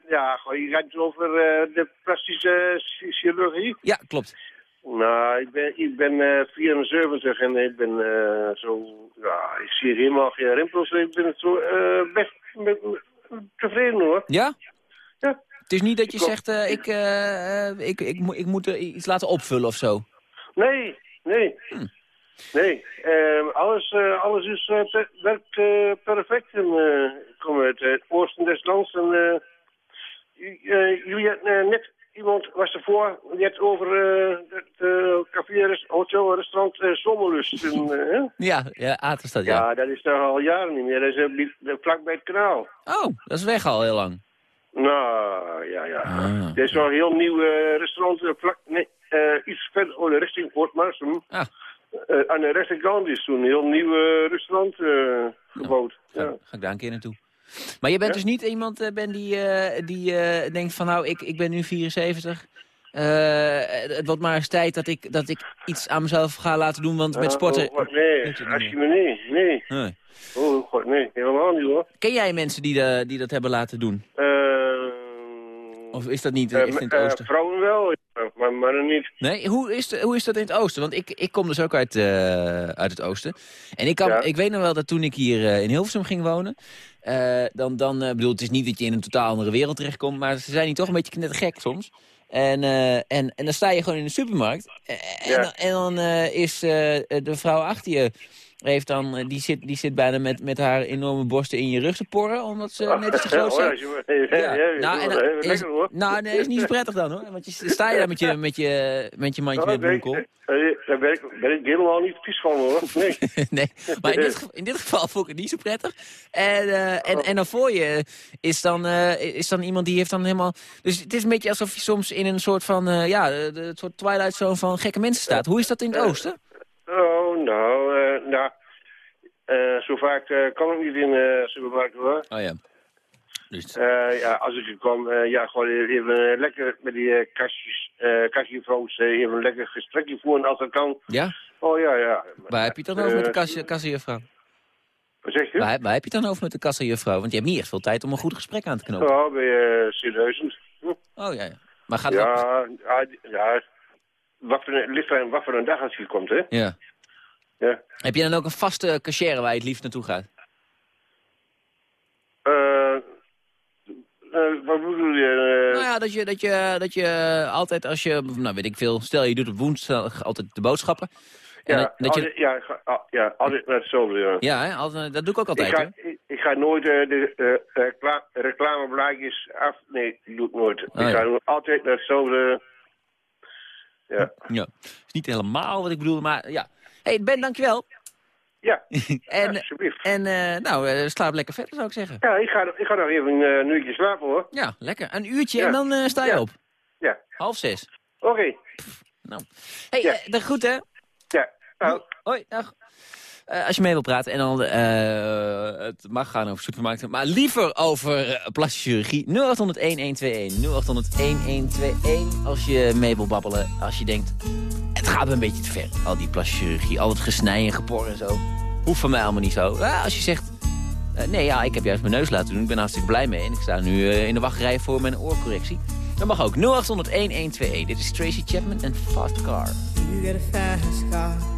Ja, je gaat het over eh, de plastische chi- chirurgie. Ja, klopt. Nou, ik ben, ik ben eh 74 en ik ben eh, zo... Ja, ik zie helemaal geen rimpels. Ik ben het zo best met, tevreden hoor. Ja? Ja. Het is niet dat je Klopt. zegt, ik, ik, ik, moet- ik moet er iets laten opvullen of zo. Nee, nee. Hm. Nee, eh, alles, alles is, per- werkt perfect. En, eh, ik kom uit het oosten des lands en eh, j- eh, net, iemand was ervoor, die had over eh, het café, hotel, restaurant Sommerlust. Ja, ja dat, ja. ja, dat is daar al jaren niet meer. Dat is vlak bij het kanaal. Oh, dat is weg al heel lang. Nou, ja, ja. Ah. Er is wel een heel nieuw restaurant, vlak, nee, iets verder oh, richting Port Marsum. Ah. Aan de rechterkant is toen een heel nieuw restaurant gebouwd. Ga ik daar een keer naartoe. Maar je bent Ja? dus niet iemand eh, ben die, eh, die eh, denkt van nou, ik, ik ben nu 74. Eh, het wordt maar eens tijd dat ik, dat ik iets aan mezelf ga laten doen, want met sporten... oh, nee, als je me nee, nee. Nee. Oh god, nee, helemaal niet hoor. Ken jij mensen die, de, die dat hebben laten doen? Of is dat niet echt in het oosten? vrouwen wel, maar mannen niet. Nee, hoe is, de, hoe is dat in het oosten? Want ik, ik kom dus ook uit, uit het oosten. En ik, kan, Ja. ik weet nog wel dat toen ik hier in Hilversum ging wonen... eh, dan, dan eh, bedoel, het is niet dat je in een totaal andere wereld terechtkomt... maar ze zijn hier toch een beetje knettergek soms. En, eh, en, en dan sta je gewoon in de supermarkt. En, Ja. en dan is de vrouw achter je... Heeft dan, eh, die, zit, die zit bijna met, met haar enorme borsten in je rug te porren, omdat ze net te groot Oh, zijn. nou, nou, nee, is niet zo prettig dan hoor. Want je sta je daar met je, met je, met je mandje Oh, met bloemkool. eh, Daar ben ik, ben ik helemaal niet vies van hoor. Nee. nee, maar in dit, geval- in dit geval vond ik het niet zo prettig. En, eh, en, en dan voor je is dan, eh, is dan iemand die heeft dan helemaal... Dus het is een beetje alsof je soms in een soort van... eh, ja, het soort Twilight Zone van gekke mensen staat. Hoe is dat in het oosten? Oh, nou, eh, nou. eh, zo vaak eh, kan ik niet in de supermarkt hoor. Oh ja. Dus, Eh, ja, als ik er eh, ja, gewoon even eh, lekker met die eh, kastjes, eh kastjevrouws, eh, even een lekker gesprekje voeren als dat kan. ja? Oh ja, ja. Waar heb je het dan over met de Eh, kassajuffrouw? Wat zeg je? Waar, waar heb je het dan over met de kassajuffrouw? Want je hebt niet echt veel tijd om een goed gesprek aan te knopen. Oh, ben je serieus? Hm? Oh ja, ja. Maar gaat het ook- Ja, ja, ja. Wat voor een, ligt wat voor een dag als je komt, hè? Ja. Ja. Heb je dan ook een vaste cashier waar je het liefst naartoe gaat? Eh, eh, wat bedoel je? eh? Nou ja, dat je, dat je, dat je altijd als je, nou weet ik veel, stel je doet op woensdag altijd de boodschappen. En ja, dat, dat je, altijd, ja, ik ga- ah, ja, altijd hetzelfde, ja. ja, hè, altijd, dat doe ik ook Ik altijd. ga, hoor. ik, ik ga nooit de recla reclameblaadjes af... Nee, doe ik nooit. Oh, ik ja. ga altijd naar hetzelfde... Ja. Ja. is niet helemaal wat ik bedoel, maar ja. Hey, Ben, dankjewel. Ja, En, alsjeblieft. en eh, nou, eh, slaap lekker verder zou ik zeggen. Ja, ik ga, ik ga nog even eh, een uurtje slapen, hoor. Ja, lekker. Een uurtje Ja. en dan eh, sta je Ja. op. Ja, Half zes. oké. Nou. hey, eh, de groeten. Ja, nou, Hoi, dag. Eh, als je mee wilt praten en dan eh, het mag gaan over supermarkten, maar liever over uh, plastische chirurgie. 0800-1121. 0800-1121 als je mee wil babbelen. Als je denkt, het gaat een beetje te ver. Al die plastische chirurgie, al het gesnij en gepor en zo. Hoeft van mij allemaal niet zo. Als je zegt, eh, nee ja, ik heb juist mijn neus laten doen. Ik ben hartstikke blij mee. En ik sta nu eh, in de wachtrij voor mijn oorcorrectie. Dat mag ook. 0800-1121. Dit is Tracy Chapman en Fast Car. You get a fast car.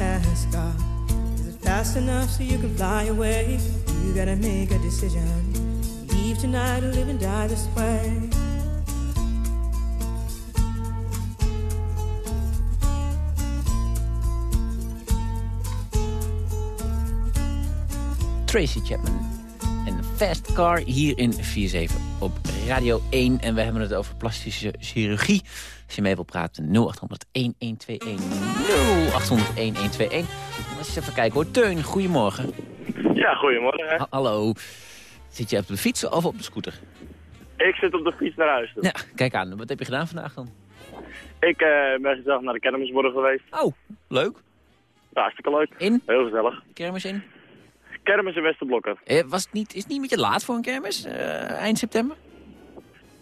You got a fast car. Is it fast enough so you can fly away? You gotta make a decision. Leave tonight or live and die this way. Tracy Chapman. En Fast Car hier in 4-7 op Radio 1. En we hebben het over plastische chirurgie. Als je mee wilt praten, 0800-1121. 0800-1121. Eens even kijken hoor. Teun, goedemorgen. Ja, goedemorgen. Ha- hallo. Zit je op de fiets of op de scooter? Ik zit op de fiets naar huis toe. Ja, kijk aan. Wat heb je gedaan vandaag dan? Ik eh, ben gezellig naar de kermisborden geweest. Oh, leuk. Ja, hartstikke leuk. In? Heel gezellig. Kermis in? Kermis in Westerblokken. Eh, was het niet, is het niet met je laat voor een kermis? eh, eind september?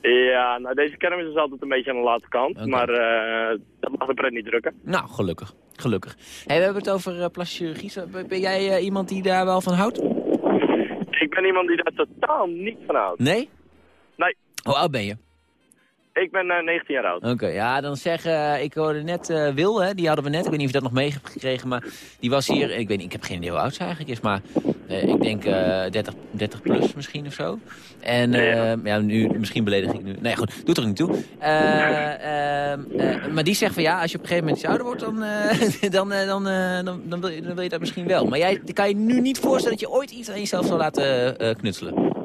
Ja, nou deze kermis is altijd een beetje aan de late kant. Maar eh, dat mag de pret niet drukken. Nou, gelukkig. Gelukkig. Hey, we hebben het over plastische chirurgie. Zo, Ben jij eh, iemand die daar wel van houdt? Ik ben iemand die daar totaal niet van houdt. Nee? Nee. Hoe oud ben je? Ik ben eh, 19 jaar oud. Oké, ja, dan zeggen, ik hoorde net Wil, hè, die hadden we net, ik weet niet of je dat nog mee hebt gekregen, maar die was hier, ik weet niet, ik heb geen idee hoe oud ze eigenlijk is, maar ik denk eh 30, 30 plus misschien of zo. En eh, ja. nu, misschien beledig ik nu, nee goed, doet er niet toe. Eh, ehm, eh, maar die zegt van ja, als je op een gegeven moment iets ouder wordt, dan, eh, dan, eh, dan, eh, dan, dan, wil je, dan wil je dat misschien wel. Maar jij kan je nu niet voorstellen dat je ooit iets aan jezelf zal laten eh, knutselen.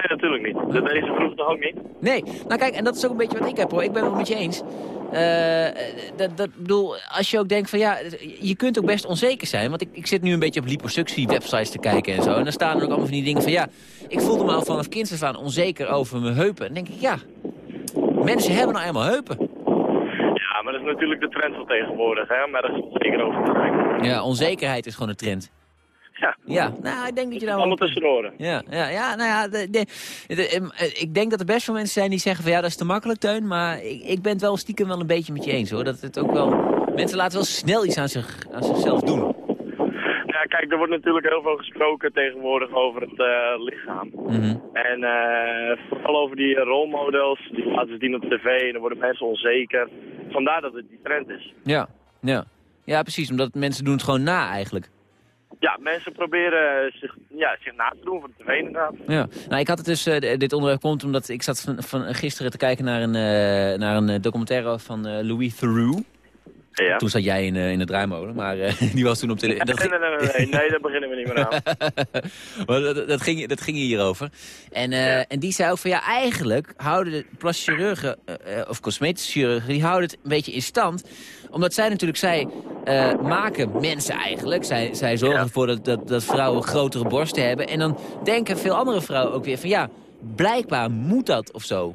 Nee, natuurlijk niet. Dat deze vroeg toch ook niet? Nee, nou kijk, en dat is ook een beetje wat ik heb hoor. Ik ben het wel met je eens. Eh, dat, dat bedoel, als je ook denkt van ja, je kunt ook best onzeker zijn. Want ik, ik zit nu een beetje op liposuctie websites te kijken en zo. En dan staan er ook allemaal van die dingen van ja, ik voelde me al vanaf kind af aan onzeker over mijn heupen. En dan denk ik ja, mensen hebben nou eenmaal heupen. Ja, maar dat is natuurlijk de trend van tegenwoordig, hè. Maar dat is zeker over te zijn. Ja, onzekerheid is gewoon een trend. Ja. Ja, nou, ik denk dat je daar wel... Allemaal tussendoor. Ja, ja, ja, nou ja, de, de- de- em, eh, ik denk dat er best veel mensen zijn die zeggen van ja, dat is te makkelijk, Teun. Maar ik, ik ben het wel stiekem wel een beetje met je eens, hoor. Dat het ook wel... Mensen laten wel snel iets aan, zich, aan zichzelf doen. Ja, kijk, er wordt natuurlijk heel veel gesproken tegenwoordig over het eh, lichaam. Mhm. En eh, vooral over die rolmodels, die laten ze zien op tv en dan worden mensen onzeker. Vandaar dat het die trend is. Ja, ja. Ja, precies. Omdat mensen doen het gewoon na eigenlijk. Ja, mensen proberen zich, ja, zich na te doen voor de tv inderdaad. Ja. Nou, ik had het dus, eh, d- dit onderwerp komt omdat ik zat van, van gisteren te kijken naar een, eh, naar een eh, documentaire van eh, Louis Theroux. Ja. Toen zat jij in, eh, in de draaimolen, maar eh, die was toen op tele... dat Nee, nee, nee, nee, nee, nee, daar beginnen we niet meer aan. Maar dat, dat, ging, dat ging hierover. En, eh, en die zei ook van ja, eigenlijk houden de plastische chirurgen, eh, of cosmetische chirurgen, die houden het een beetje in stand. Omdat zij natuurlijk, zij maken mensen eigenlijk. Zij, zij zorgen ervoor dat, dat, dat vrouwen grotere borsten hebben. En dan denken veel andere vrouwen ook weer van ja, blijkbaar moet dat of zo.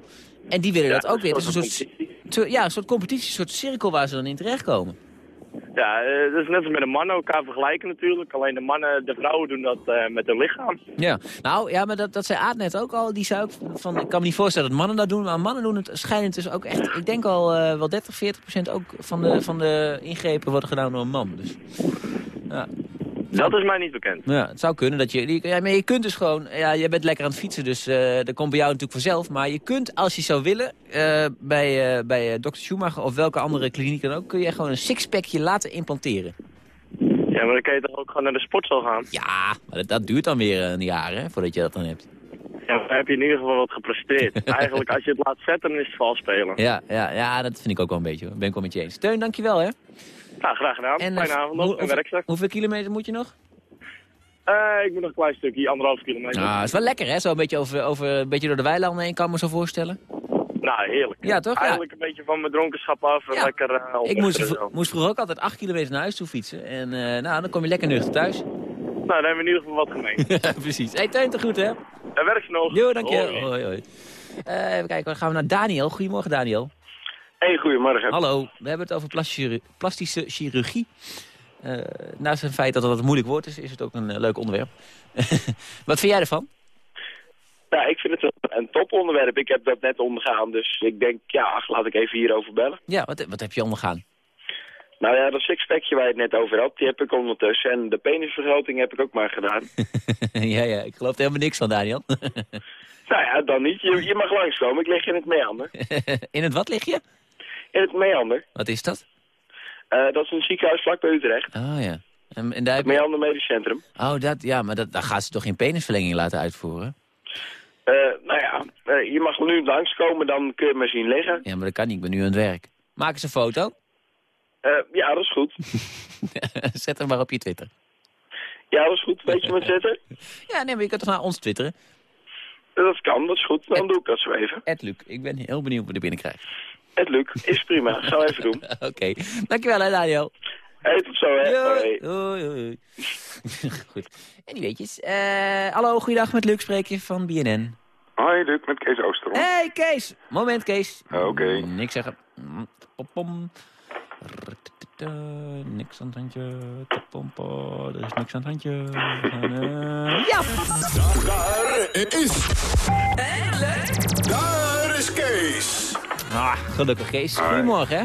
En die willen dat ook weer. Is een soort, zo- ja, een soort competitie, een soort cirkel waar ze dan in terechtkomen. Ja, eh, dat is net als met de mannen elkaar vergelijken natuurlijk. Alleen de mannen, de vrouwen doen dat eh, met hun lichaam. Ja, nou ja, maar dat, dat zei Aad net ook al. Die zei ook van, ik kan me niet voorstellen dat mannen dat doen. Maar mannen doen het schijnend dus ook echt, ik denk al eh, wel 30, 40 procent ook van de, van de ingrepen worden gedaan door een man. Dus ja, Dat is mij niet bekend. Ja, het zou kunnen dat je... Ja, maar je kunt dus gewoon... Ja, je bent lekker aan het fietsen, dus eh dat komt bij jou natuurlijk vanzelf. Maar je kunt, als je zou willen, eh, bij, eh, bij Dr. Schumacher of welke andere kliniek dan ook... kun je gewoon een sixpackje laten implanteren. Ja, maar dan kan je toch ook gewoon naar de sportschool gaan? Ja, maar dat, dat duurt dan weer een jaar, hè, voordat je dat dan hebt. Ja, maar dan heb je in ieder geval wat gepresteerd. Eigenlijk, als je het laat zetten, dan is het vals spelen. Ja, ja, ja, dat vind ik ook wel een beetje. hoor. Ben ik wel met je eens. Teun, dankjewel, hè. Nou, graag gedaan. En, Fijne eh, avond nog en hoeveel- kilometer moet je nog? Eh, ik moet nog een klein stukje, anderhalf kilometer. Nou, is wel lekker, hè? Zo een beetje, over, over, een beetje door de weilanden heen, kan ik me zo voorstellen. Nou, heerlijk. Ja, toch? Ja. Eigenlijk een beetje van mijn dronkenschap af en Ja. lekker uh, Ik moest, moest vroeger ook altijd acht kilometer naar huis toe fietsen. En nou, dan kom je lekker nuchter thuis. Nou, dan hebben we in ieder geval wat gemeen. Precies. Hey, Teun, te goed, hè? En werk je nog. Jo, dank je. Hoi. Hoi, hoi. Even kijken, dan gaan we naar Daniel. Goedemorgen, Daniel. Hey, goedemorgen. Hallo, we hebben het over plastische chirurgie-. Eh, naast het feit dat het een moeilijk woord is, is het ook een eh, leuk onderwerp. Wat vind jij ervan? Nou, ik vind het een, een toponderwerp. Ik heb dat net ondergaan, dus ik denk, ja, ach, laat ik even hierover bellen. Ja, wat, wat heb je ondergaan? Nou ja, dat sixpackje waar je het net over had, die heb ik ondertussen. En de penisvergroting heb ik ook maar gedaan. ja, ja, ik geloof er helemaal niks van, Daniel. nou ja, dan niet. Je, je mag langskomen. Ik lig in het Meander. In het wat lig je? In het Meander. Wat is dat? Eh, dat is een ziekenhuis vlak bij Utrecht. Oh ja. En, en daar Het je... Meander Medisch Centrum. Oh, dat, ja, maar dat, daar gaat ze toch geen penisverlenging laten uitvoeren? Eh, nou ja, eh, je mag nu langskomen, dan kun je me zien liggen. Ja, maar dat kan niet, ik ben nu aan het werk. Maak eens een foto. Ja, dat is goed. Zet hem maar op je Twitter. Ja, dat is goed. Weet je wat zitten? Ja, nee, maar je kunt toch naar ons twitteren? Dat kan, dat is goed. Dan doe ik dat zo even. Ed Luc, ik ben heel benieuwd wat je binnenkrijgt. Het Luc, is prima. We even doen. Oké, dankjewel hè Daniel. Hey, tot zo hè. Hoi, hoi. Goed. En die weetjes. Eh, hallo, goeiedag met Luc, spreek je van BNN. Hoi, Luc, met Kees Oosterom. Hey Kees! Moment Kees. Oké. Niks zeggen. Pom, Niks aan het handje. Tapompa, Er is niks aan het handje. Ja! Daar is... Daar is Kees. Ah, gelukkig Kees. Goedemorgen hè.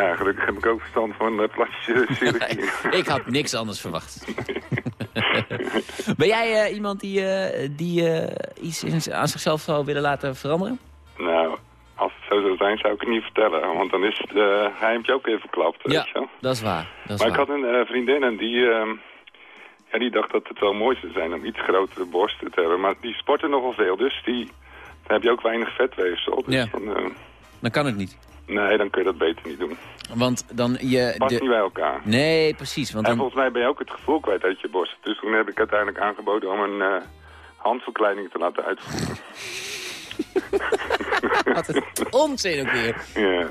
Ja, gelukkig heb ik ook verstand van uh, plastische chirurgie. Ik had niks anders verwacht. ben jij eh, iemand die, eh, die eh, iets in- aan zichzelf zou willen laten veranderen? nou, als het zo zou zijn, zou ik het niet vertellen. Want dan is het geheimtje ook even verklapt, weet je wel. dat is waar. Dat is Maar ik waar. had een vriendin en die, ehm, ja, die dacht dat het wel mooi zou zijn om iets grotere borsten te hebben. Maar die sporten nogal veel, dus die, dan heb je ook weinig vetweefsel. Dus Ja. dan, Dan kan het niet. nee, dan kun je dat beter niet doen. Want dan je... Past de- niet bij elkaar. Nee, precies. Want En dan... volgens mij ben je ook het gevoel kwijt uit je borst. Dus toen heb ik uiteindelijk aangeboden om een eh, handverkleining te laten uitvoeren. Wat een onzin ook weer. Ja.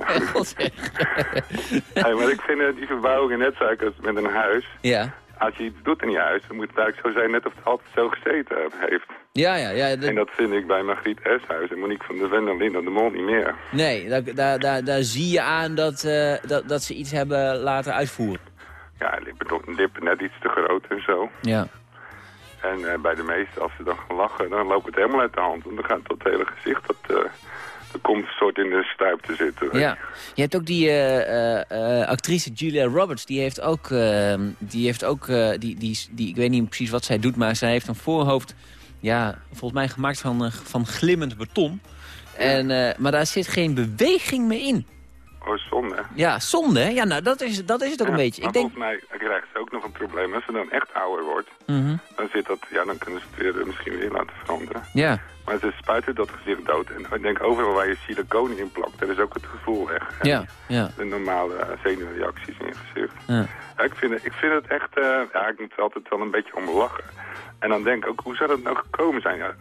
Hey, maar ik vind eh, die verbouwingen net zo als met een huis. Ja. Als je iets doet in je huis, dan moet het eigenlijk zo zijn net of het altijd zo gezeten heeft. Ja, ja, ja. En dat vind ik bij Margriet Eshuis en Monique van der Ven en Linda de Mol niet meer. Nee, daar, daar, daar, daar zie je aan dat, eh, dat, dat ze iets hebben laten uitvoeren. Ja, lippen, lippen net iets te groot en zo. Ja. En eh, bij de meesten, als ze dan gaan lachen, dan loopt het helemaal uit de hand. En dan gaat dat hele gezicht, dat, eh, dat komt een soort in de stuip te zitten. Ja, je hebt ook die eh, eh, eh, actrice Julia Roberts, die heeft ook, eh, die heeft ook eh, die, die, die, ik weet niet precies wat zij doet, maar zij heeft een voorhoofd, ja, volgens mij gemaakt van, eh, van glimmend beton. En, eh, maar daar zit geen beweging meer in. Oh, zonde. Ja, zonde, hè? Ja, nou, dat is, dat is het ook een beetje. Ik denk... volgens mij krijgt ze ook nog een probleem. Als ze dan echt ouder wordt, Mhm. dan, zit dat, ja, dan kunnen ze het weer, eh, misschien weer laten veranderen. Ja. Maar ze spuiten dat gezicht dood. En ik denk overal waar je siliconen in plakt, daar is ook het gevoel weg. Ja, ja. De normale zenuwreacties in je gezicht. Ja. Ja, ik, vind het, ik vind het echt, ja, ik moet er altijd wel een beetje om lachen. En dan denk ik ook, hoe zou dat nou gekomen zijn? Ja,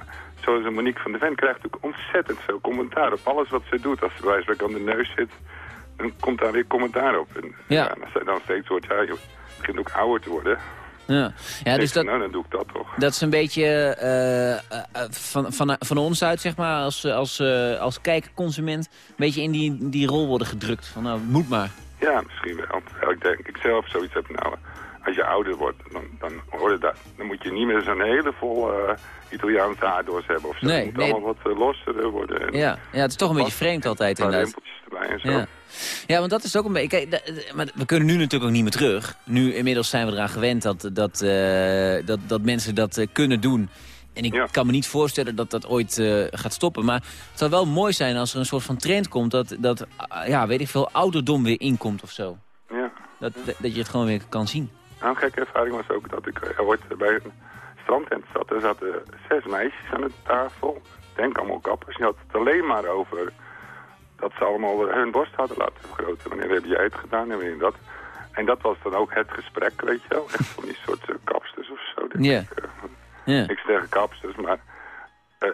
zoals Monique van de Ven krijgt ook ontzettend veel commentaar op alles wat ze doet. Als ze bij wijze van aan de neus zit, dan komt daar weer commentaar op. En, Ja. als zij dan steeds wordt, ja, je begint ook ouder te worden. Ja, ja dus dat, Nou, dan doe ik dat toch. dat is een beetje eh, eh, van, van, van ons uit, zeg maar, als, als, eh, als kijker-consument... een beetje in die, die rol worden gedrukt. Van nou, moet maar. Ja, misschien wel. Ik denk, ik zelf zoiets heb, nou, als je ouder wordt, dan, dan, dat, dan moet je niet meer zo'n hele vol eh, Italiaanse hebben of zo. Nee, het moet nee. allemaal wat eh, losser worden. En Ja, ja, het is toch een beetje vreemd altijd inderdaad. rimpeltjes bij en zo. Ja. ja, want dat is ook een beetje... Kijk, maar we kunnen nu natuurlijk ook niet meer terug. Nu inmiddels zijn we eraan gewend dat, dat, eh, dat, dat mensen dat kunnen doen. En ik kan me niet voorstellen dat dat ooit gaat stoppen. Maar het zou wel mooi zijn als er een soort van trend komt... dat, dat ah, ja, weet ik veel, ouderdom weer inkomt of zo. Ja. Dat, dat je het gewoon weer kan zien. Een gekke ervaring was ook dat ik eh, ooit bij een strandtent zat. Er zaten zes meisjes aan de tafel. Denk allemaal kappers. Die hadden het alleen maar over dat ze allemaal hun borst hadden laten vergroten. Wanneer heb jij het gedaan en wanneer dat. En dat was dan ook het gesprek, weet je wel. Echt van die soort eh, kapsters of zo. Ja. ik, eh. Niks tegen kapsters, maar... eh,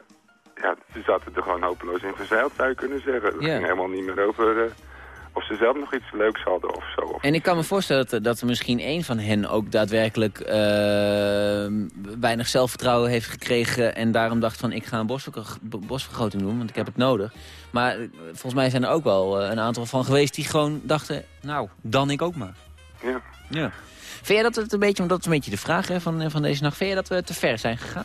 ja, ze zaten er gewoon hopeloos in verzeild, zou je kunnen zeggen. Het ging helemaal niet meer over eh, of ze zelf nog iets leuks hadden of zo. Of En ik kan me voorstellen dat, dat er misschien één van hen ook daadwerkelijk eh, weinig zelfvertrouwen heeft gekregen... en daarom dacht van ik ga een borstvergroting doen, want ik heb het nodig. Maar eh, volgens mij zijn er ook wel eh, een aantal van geweest die gewoon dachten... nou, dan ik ook maar. Ja. ja. Vind jij dat het een beetje, want dat is een beetje de vraag hè, van, van deze nacht... vind jij dat we te ver zijn gegaan?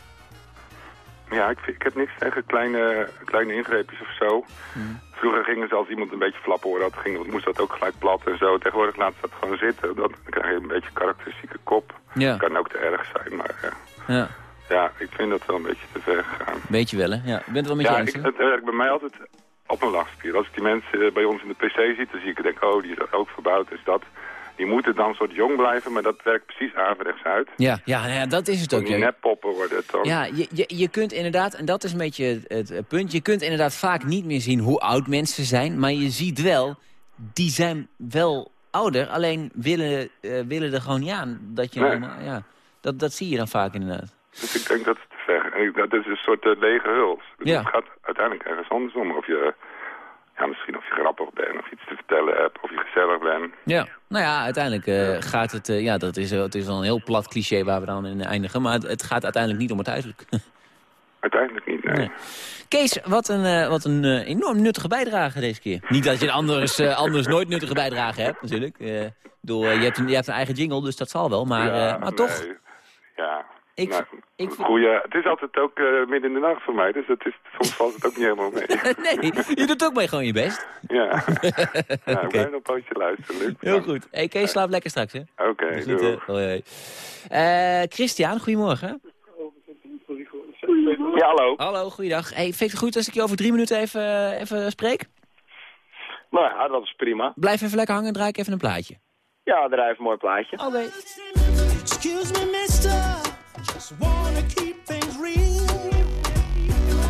Ja, ik, vind- ik heb niks tegen kleine, kleine ingreepjes of zo. Hmm. Vroeger gingen ze als iemand een beetje flap horen had, ging, moest dat ook gelijk plat en zo. Tegenwoordig laat ze dat gewoon zitten. Dan krijg je een beetje karakteristieke kop. Ja. Kan ook te erg zijn, maar eh, Ja, ja, ik vind dat wel een beetje te ver gegaan. beetje wel hè? Ja, ik ben het wel met je Ja, eens. het werkt bij mij altijd op een lachspier. Als ik die mensen eh, bij ons in de pc zie, dan zie ik denk, oh, die is ook verbouwd, is dat. Die moeten dan soort jong blijven, maar dat werkt precies averechts uit. Ja, ja, ja, dat is het ook. Die neppoppen worden het dan. Ja, je, je, je kunt inderdaad, en dat is een beetje het, punt... je kunt inderdaad vaak niet meer zien hoe oud mensen zijn... maar je ziet wel, die zijn wel ouder... alleen willen, eh, willen er gewoon, ja, dat je... Nee. ja, dat, dat zie je dan vaak inderdaad. Dus ik denk dat het te ver Dat is een soort eh, lege huls. Dus Ja. Het gaat uiteindelijk ergens andersom. Of je, ja, misschien of je grappig bent, of iets te vertellen hebt, of je gezellig bent. Ja, nou ja, uiteindelijk eh, gaat het... eh, ja, dat is, eh, het is wel een heel plat cliché waar we dan in eindigen... maar het, het gaat uiteindelijk niet om het uiterlijk. Uiteindelijk niet, nee. Nee. Kees, wat een, wat een enorm nuttige bijdrage deze keer. Niet dat je anders, anders nooit nuttige bijdrage hebt, natuurlijk. Ik bedoel, eh, je, hebt een, je hebt een eigen jingle, dus dat zal wel. Maar, Ja, maar toch. Ja. Ik- nou, ik- goeie, het is altijd ook eh, midden in de nacht voor mij, dus dat is, soms valt het ook niet helemaal mee. nee, je doet ook mee gewoon je best. ja. nog een pootje luisteren, Luc. Heel goed. Hey, Kees, slaap lekker straks, hè? Oké, doei. Hoi, hoi. Eh, Christian, goedemorgen. Ja, hallo. Hallo, goeiedag. Hey, vind je het goed als ik je over drie minuten even, eh, even spreek? Nou ja, dat is prima. Blijf even lekker hangen, draai ik even een plaatje. Ja, daar heeft een mooi plaatje. Oké. Excuse me, mister. Just wanna keep things real.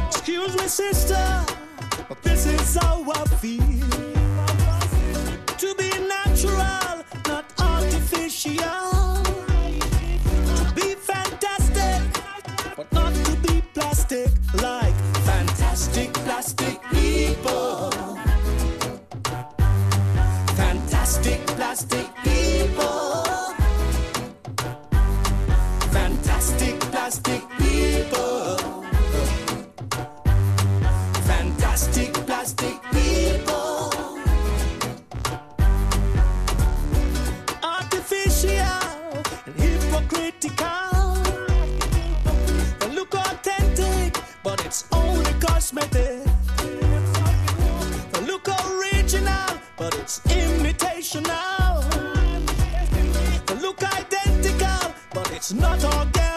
Excuse me, sister. But this is how I feel. To be natural, not artificial. To be fantastic, but not to be plastic. Like fantastic plastic people. Fantastic plastic people. Fantastic plastic people. Fantastic plastic people. Artificial and hypocritical. They look authentic, but it's only cosmetic. They look original, but it's imitational. They look identical, but it's not organical.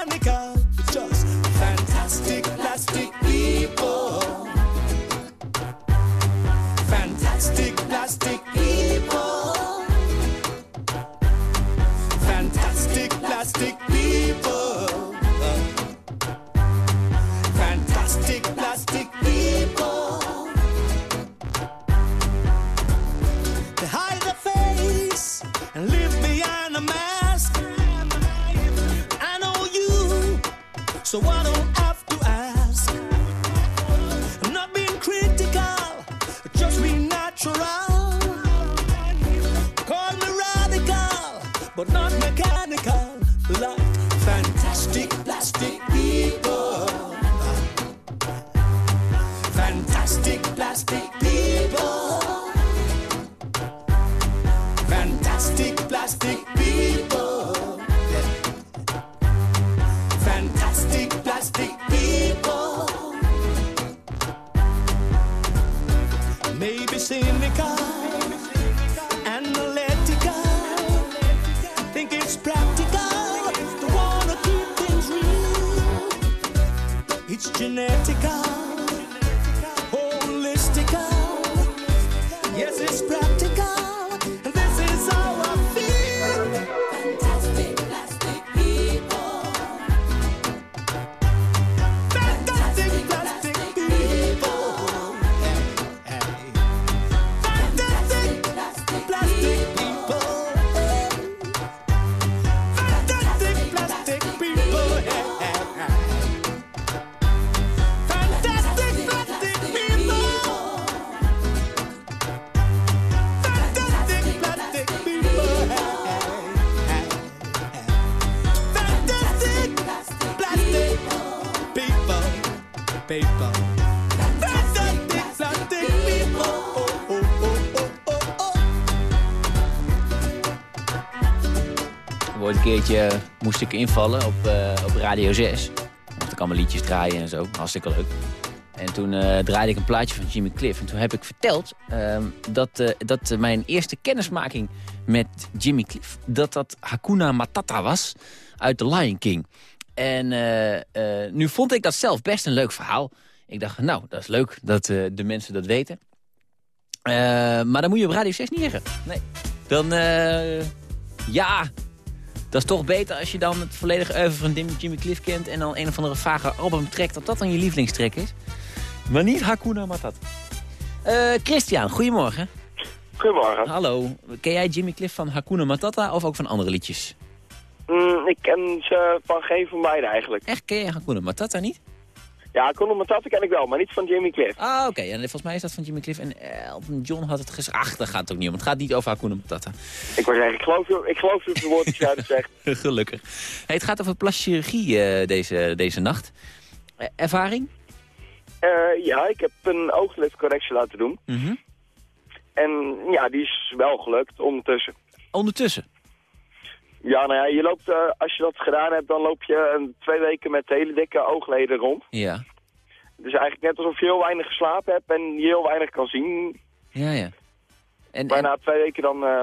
Plastic people. Ooit een keertje moest ik invallen op, eh, op Radio 6. Mocht ik allemaal liedjes draaien en zo. Hartstikke leuk. En toen eh, draaide ik een plaatje van Jimmy Cliff. En toen heb ik verteld ehm, dat, eh, dat eh, mijn eerste kennismaking met Jimmy Cliff... dat dat Hakuna Matata was uit The Lion King. En eh, eh, nu vond ik dat zelf best een leuk verhaal. Ik dacht, nou, dat is leuk dat eh, de mensen dat weten. Maar dan moet je op Radio 6 niet zeggen. Nee. Dan, ja, dat is toch beter als je dan het volledige oeuvre van Jimmy- Cliff kent... en dan een of andere vage album trekt, dat dat dan je lievelingstrek is. Maar niet Hakuna Matata. Christian, goedemorgen. Goedemorgen. Hallo. Ken jij Jimmy Cliff van Hakuna Matata of ook van andere liedjes? Mm, ik ken ze van geen van beide eigenlijk. Echt, ken je Hakuna Matata niet? Ja, Conor Matata ken ik wel, maar niet van Jimmy Cliff. Ah, oké. Ja, volgens mij is dat van Jimmy Cliff. En Elton John had het gezegd. Ach, daar gaat het ook niet om. Het gaat niet over Hakuna Matata. Ik wou zeggen, ik geloof, ik geloof de woord dat jij zegt. Gelukkig. Hey, het gaat over plastische chirurgie eh, deze, deze nacht. Eh, ervaring? Eh, ja, ik heb een ooglidcorrectie laten doen. Mhm. En ja, die is wel gelukt ondertussen. Ondertussen? Ja, nou ja, je loopt, eh, als je dat gedaan hebt, dan loop je een, twee weken met hele dikke oogleden rond. Ja. Dus eigenlijk net alsof je heel weinig geslapen hebt en je heel weinig kan zien. Ja, ja. En, maar na twee weken dan, eh,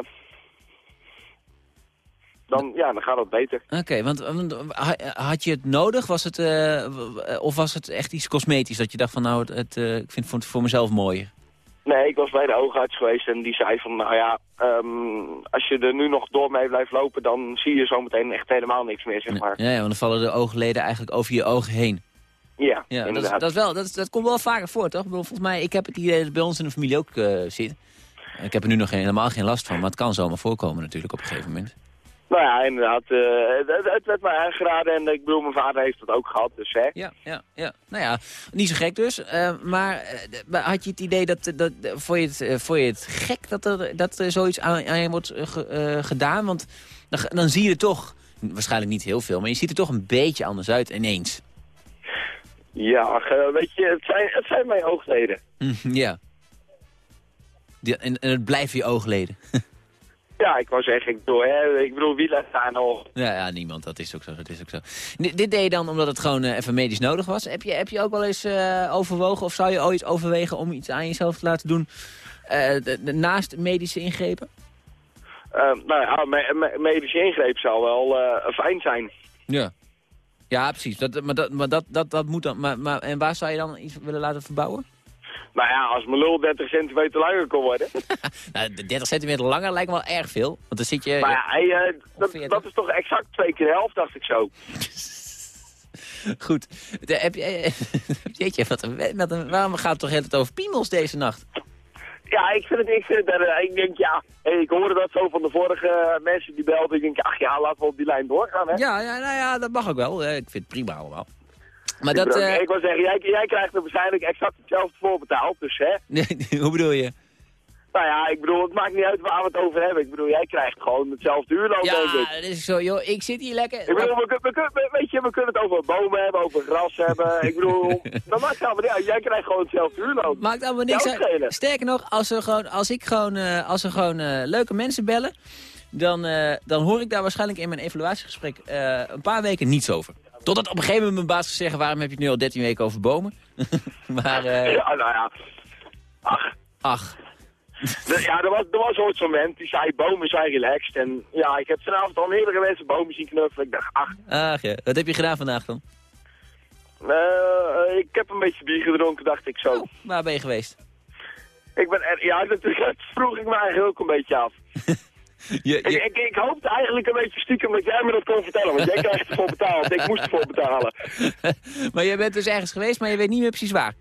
dan, ja, dan gaat het beter. Oké, want want, ha- had je het nodig? Was het, eh, of was het echt iets cosmetisch? Dat je dacht van nou, het, eh, ik vind het voor, voor mezelf mooier. Nee, ik was bij de oogarts geweest en die zei van, nou ja, ehm, als je er nu nog door mee blijft lopen, dan zie je zometeen echt helemaal niks meer, zeg maar. Ja, ja, want dan vallen de oogleden eigenlijk over je ogen heen. Ja, Ja, dat, is, inderdaad. dat, is wel, dat, komt wel vaker voor, toch? Volgens mij, ik heb het idee dat het bij ons in de familie ook eh, zit. Ik heb er nu nog geen, helemaal geen last van, maar het kan zomaar voorkomen natuurlijk op een gegeven moment. Nou ja, inderdaad, eh, het, het werd mij aangeraden en ik bedoel, mijn vader heeft dat ook gehad, dus hè. Ja, ja, ja. Nou ja, niet zo gek dus. eh, maar eh, maar had je het idee dat, dat vond, je het, vond je het gek dat er, dat er zoiets aan, aan je wordt ge- gedaan? Want dan, dan zie je er toch, waarschijnlijk niet heel veel, maar je ziet er toch een beetje anders uit ineens. Ja, weet je, het zijn, het zijn mijn oogleden. Ja. Die- en, en het blijven je oogleden. Ja, ik wou zeggen, ik bedoel, hè, ik bedoel wie let daar nog? Ja, ja, niemand. Dat is ook zo. Dat is ook zo. Dit, dit deed je dan omdat het gewoon eh, even medisch nodig was. Heb je, heb je ook wel eens eh, overwogen of zou je ooit overwegen om iets aan jezelf te laten doen eh, de- de- naast medische ingrepen? Nou ja, me- me- medische ingreep zou wel fijn zijn. Ja. Ja, precies. Dat, maar dat, maar dat, dat, dat moet dan. Maar, maar, en waar zou je dan iets willen laten verbouwen? Nou ja, als mijn lul 30 centimeter langer kon worden. Nou, de 30 centimeter langer lijkt me wel erg veel. Want dan zit je... maar ja, hey, eh, dat, dat is toch exact twee keer de helft, dacht ik zo. Goed. De, heb je, jeetje, wat een, wat een, waarom gaat het toch heel het over piemels deze nacht? Ja, ik vind het, ik vind het, eh, ik denk ja, hey, ik hoorde dat zo van de vorige eh, mensen die belden. Ik denk, ach ja, laten we op die lijn doorgaan, hè. Ja, ja, nou ja, dat mag ook wel. Eh, Ik vind het prima allemaal. Maar ik, dat... bedoel, eh, ik wil zeggen, jij, jij krijgt er waarschijnlijk exact hetzelfde voor betaald, dus hè. hoe bedoel je? Nou ja, ik bedoel, het maakt niet uit waar we het over hebben. Ik bedoel, jij krijgt gewoon hetzelfde uurloon, denk Ja, ik. dat is zo, joh. Ik zit hier lekker... Ik bedoel, we, we, we- weet je, we kunnen het over bomen hebben, over gras hebben. Ik bedoel, dat maakt allemaal niet uit. Jij krijgt gewoon hetzelfde uurloon. Maakt allemaal niks uit. Sterker nog, als, er gewoon, als ik gewoon, eh, als er gewoon eh, leuke mensen bellen... Dan, dan hoor ik daar waarschijnlijk in mijn evaluatiegesprek een paar weken niets over. Totdat op een gegeven moment mijn baas zegt... waarom heb je het nu al 13 weken over bomen? maar, eh, Ja, nou ja. Ach. Ach. De- ja, er was, er was ooit zo'n moment die zei, bomen zijn relaxed. En ja, ik heb vanavond al meerdere mensen bomen zien knuffelen. Ik dacht, ach, Ach ja, wat heb je gedaan vandaag dan? Eh, ik heb een beetje bier gedronken, dacht ik zo. Waar ben je geweest? Ik ben er, ja, dat, dat vroeg ik me eigenlijk ook een beetje af. Je, Ik, ik, ik hoopte eigenlijk een beetje stiekem dat jij me dat kon vertellen, want jij krijgt ervoor betaald. Ik moest ervoor betalen. maar je bent dus ergens geweest, maar je weet niet meer precies waar.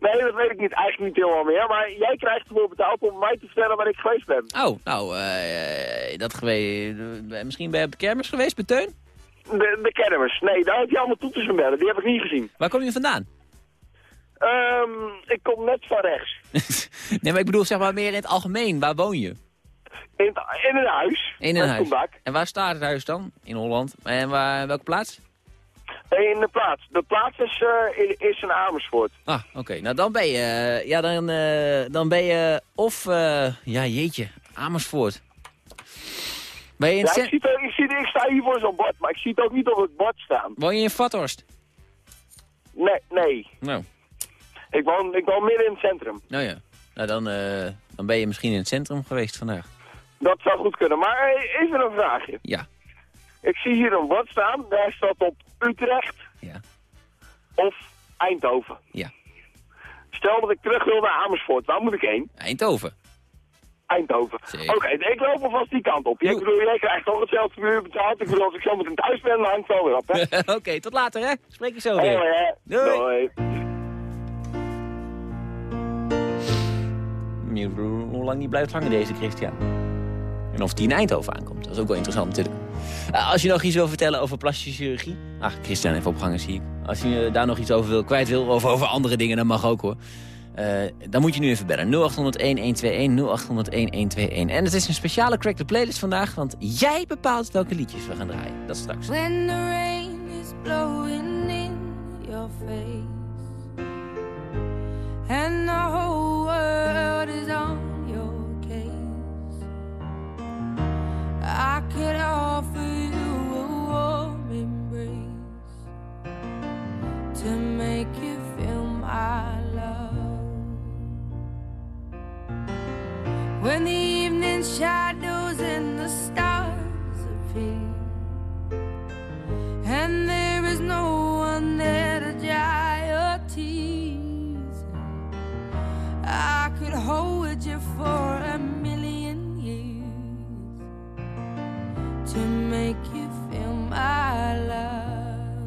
Nee, dat weet ik niet, eigenlijk niet helemaal meer. Maar jij krijgt ervoor betaald om mij te vertellen waar ik geweest ben. Oh, nou, eh, dat geweest. misschien ben je op de kermis geweest, bij Teun? De, de kermis. Nee, daar heb je allemaal toeters en bellen. Die heb ik niet gezien. Waar kom je vandaan? Ehm, ik kom net van rechts. nee, maar ik bedoel zeg maar meer in het algemeen. Waar woon je? In, in een huis. In een huis. En waar staat het huis dan? In Holland. En waar, welke plaats? In de plaats. De plaats is, eh, i- is in Amersfoort. Ah, oké. Nou, dan ben je... eh, ja, dan, eh, dan ben je... Of... ja, jeetje. Amersfoort. Ben je in Ja, ik, zie het, ik, zie, ik sta hier voor zo'n bord, maar ik zie het ook niet op het bord staan. Woon je in Vathorst? Nee, nee. Nou. Ik woon, ik woon midden in het centrum. Nou ja. Nou, dan, dan ben je misschien in het centrum geweest vandaag. Dat zou goed kunnen. Maar even een vraagje. Ja. Ik zie hier een bord staan. Daar staat op Utrecht. Ja. Of Eindhoven. Ja. Stel dat ik terug wil naar Amersfoort. Waar moet ik heen? Eindhoven. Eindhoven. Oké, ik loop alvast die kant op. Ik bedoel, jij krijgt toch hetzelfde uur betaald. Ik bedoel, als ik zo meteen thuis ben, dan hangt het wel weer op, hè? Oké, tot later hè. Spreek je zo weer. hè. Doei. Doei. Hoe lang die blijft hangen, deze Christian. En of die in Eindhoven aankomt. Dat is ook wel interessant natuurlijk. Eh, als je nog iets wil vertellen over plastische chirurgie... Ach, Christian even opgehangen, zie ik. Als je daar nog iets over wil, kwijt wil, of over andere dingen, dan mag ook hoor. Eh, dan moet je nu even bellen. 0800-1121, 0800-1121. En het is een speciale Crack the Playlist vandaag, want jij bepaalt welke liedjes we gaan draaien. Dat straks. When the rain is blowing in your face and the whole world is on I could offer you a warm embrace to make you feel my love. When the evening shadows and the stars appear and there is no one there to dry your tears. I could hold you for a million to make you feel my love.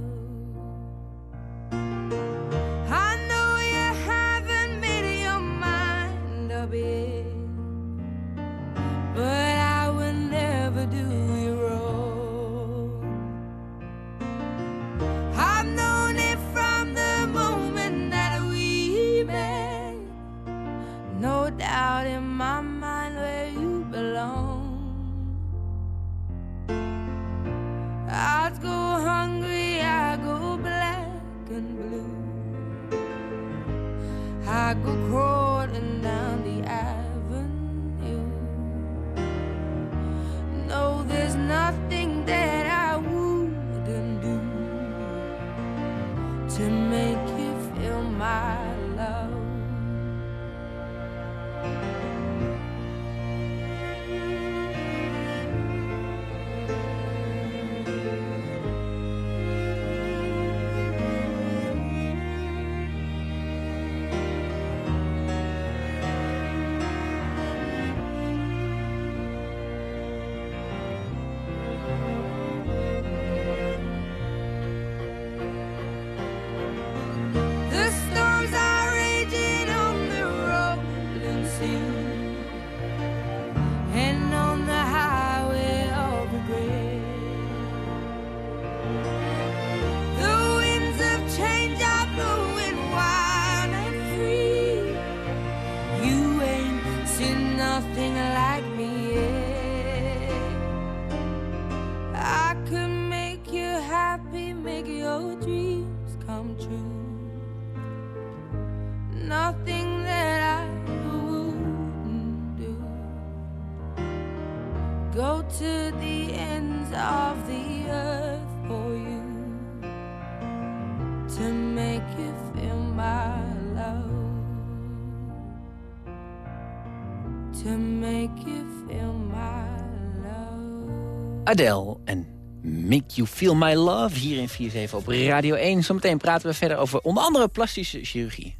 I know you haven't made your mind up yet, but I will never do you wrong. I've known it from the moment that we met. No doubt in my mind where you belong. I go hungry, I go black and blue. I go crawling down the avenue. Adele en Make You Feel My Love hier in 47 op Radio 1. Zometeen praten we verder over onder andere plastische chirurgie.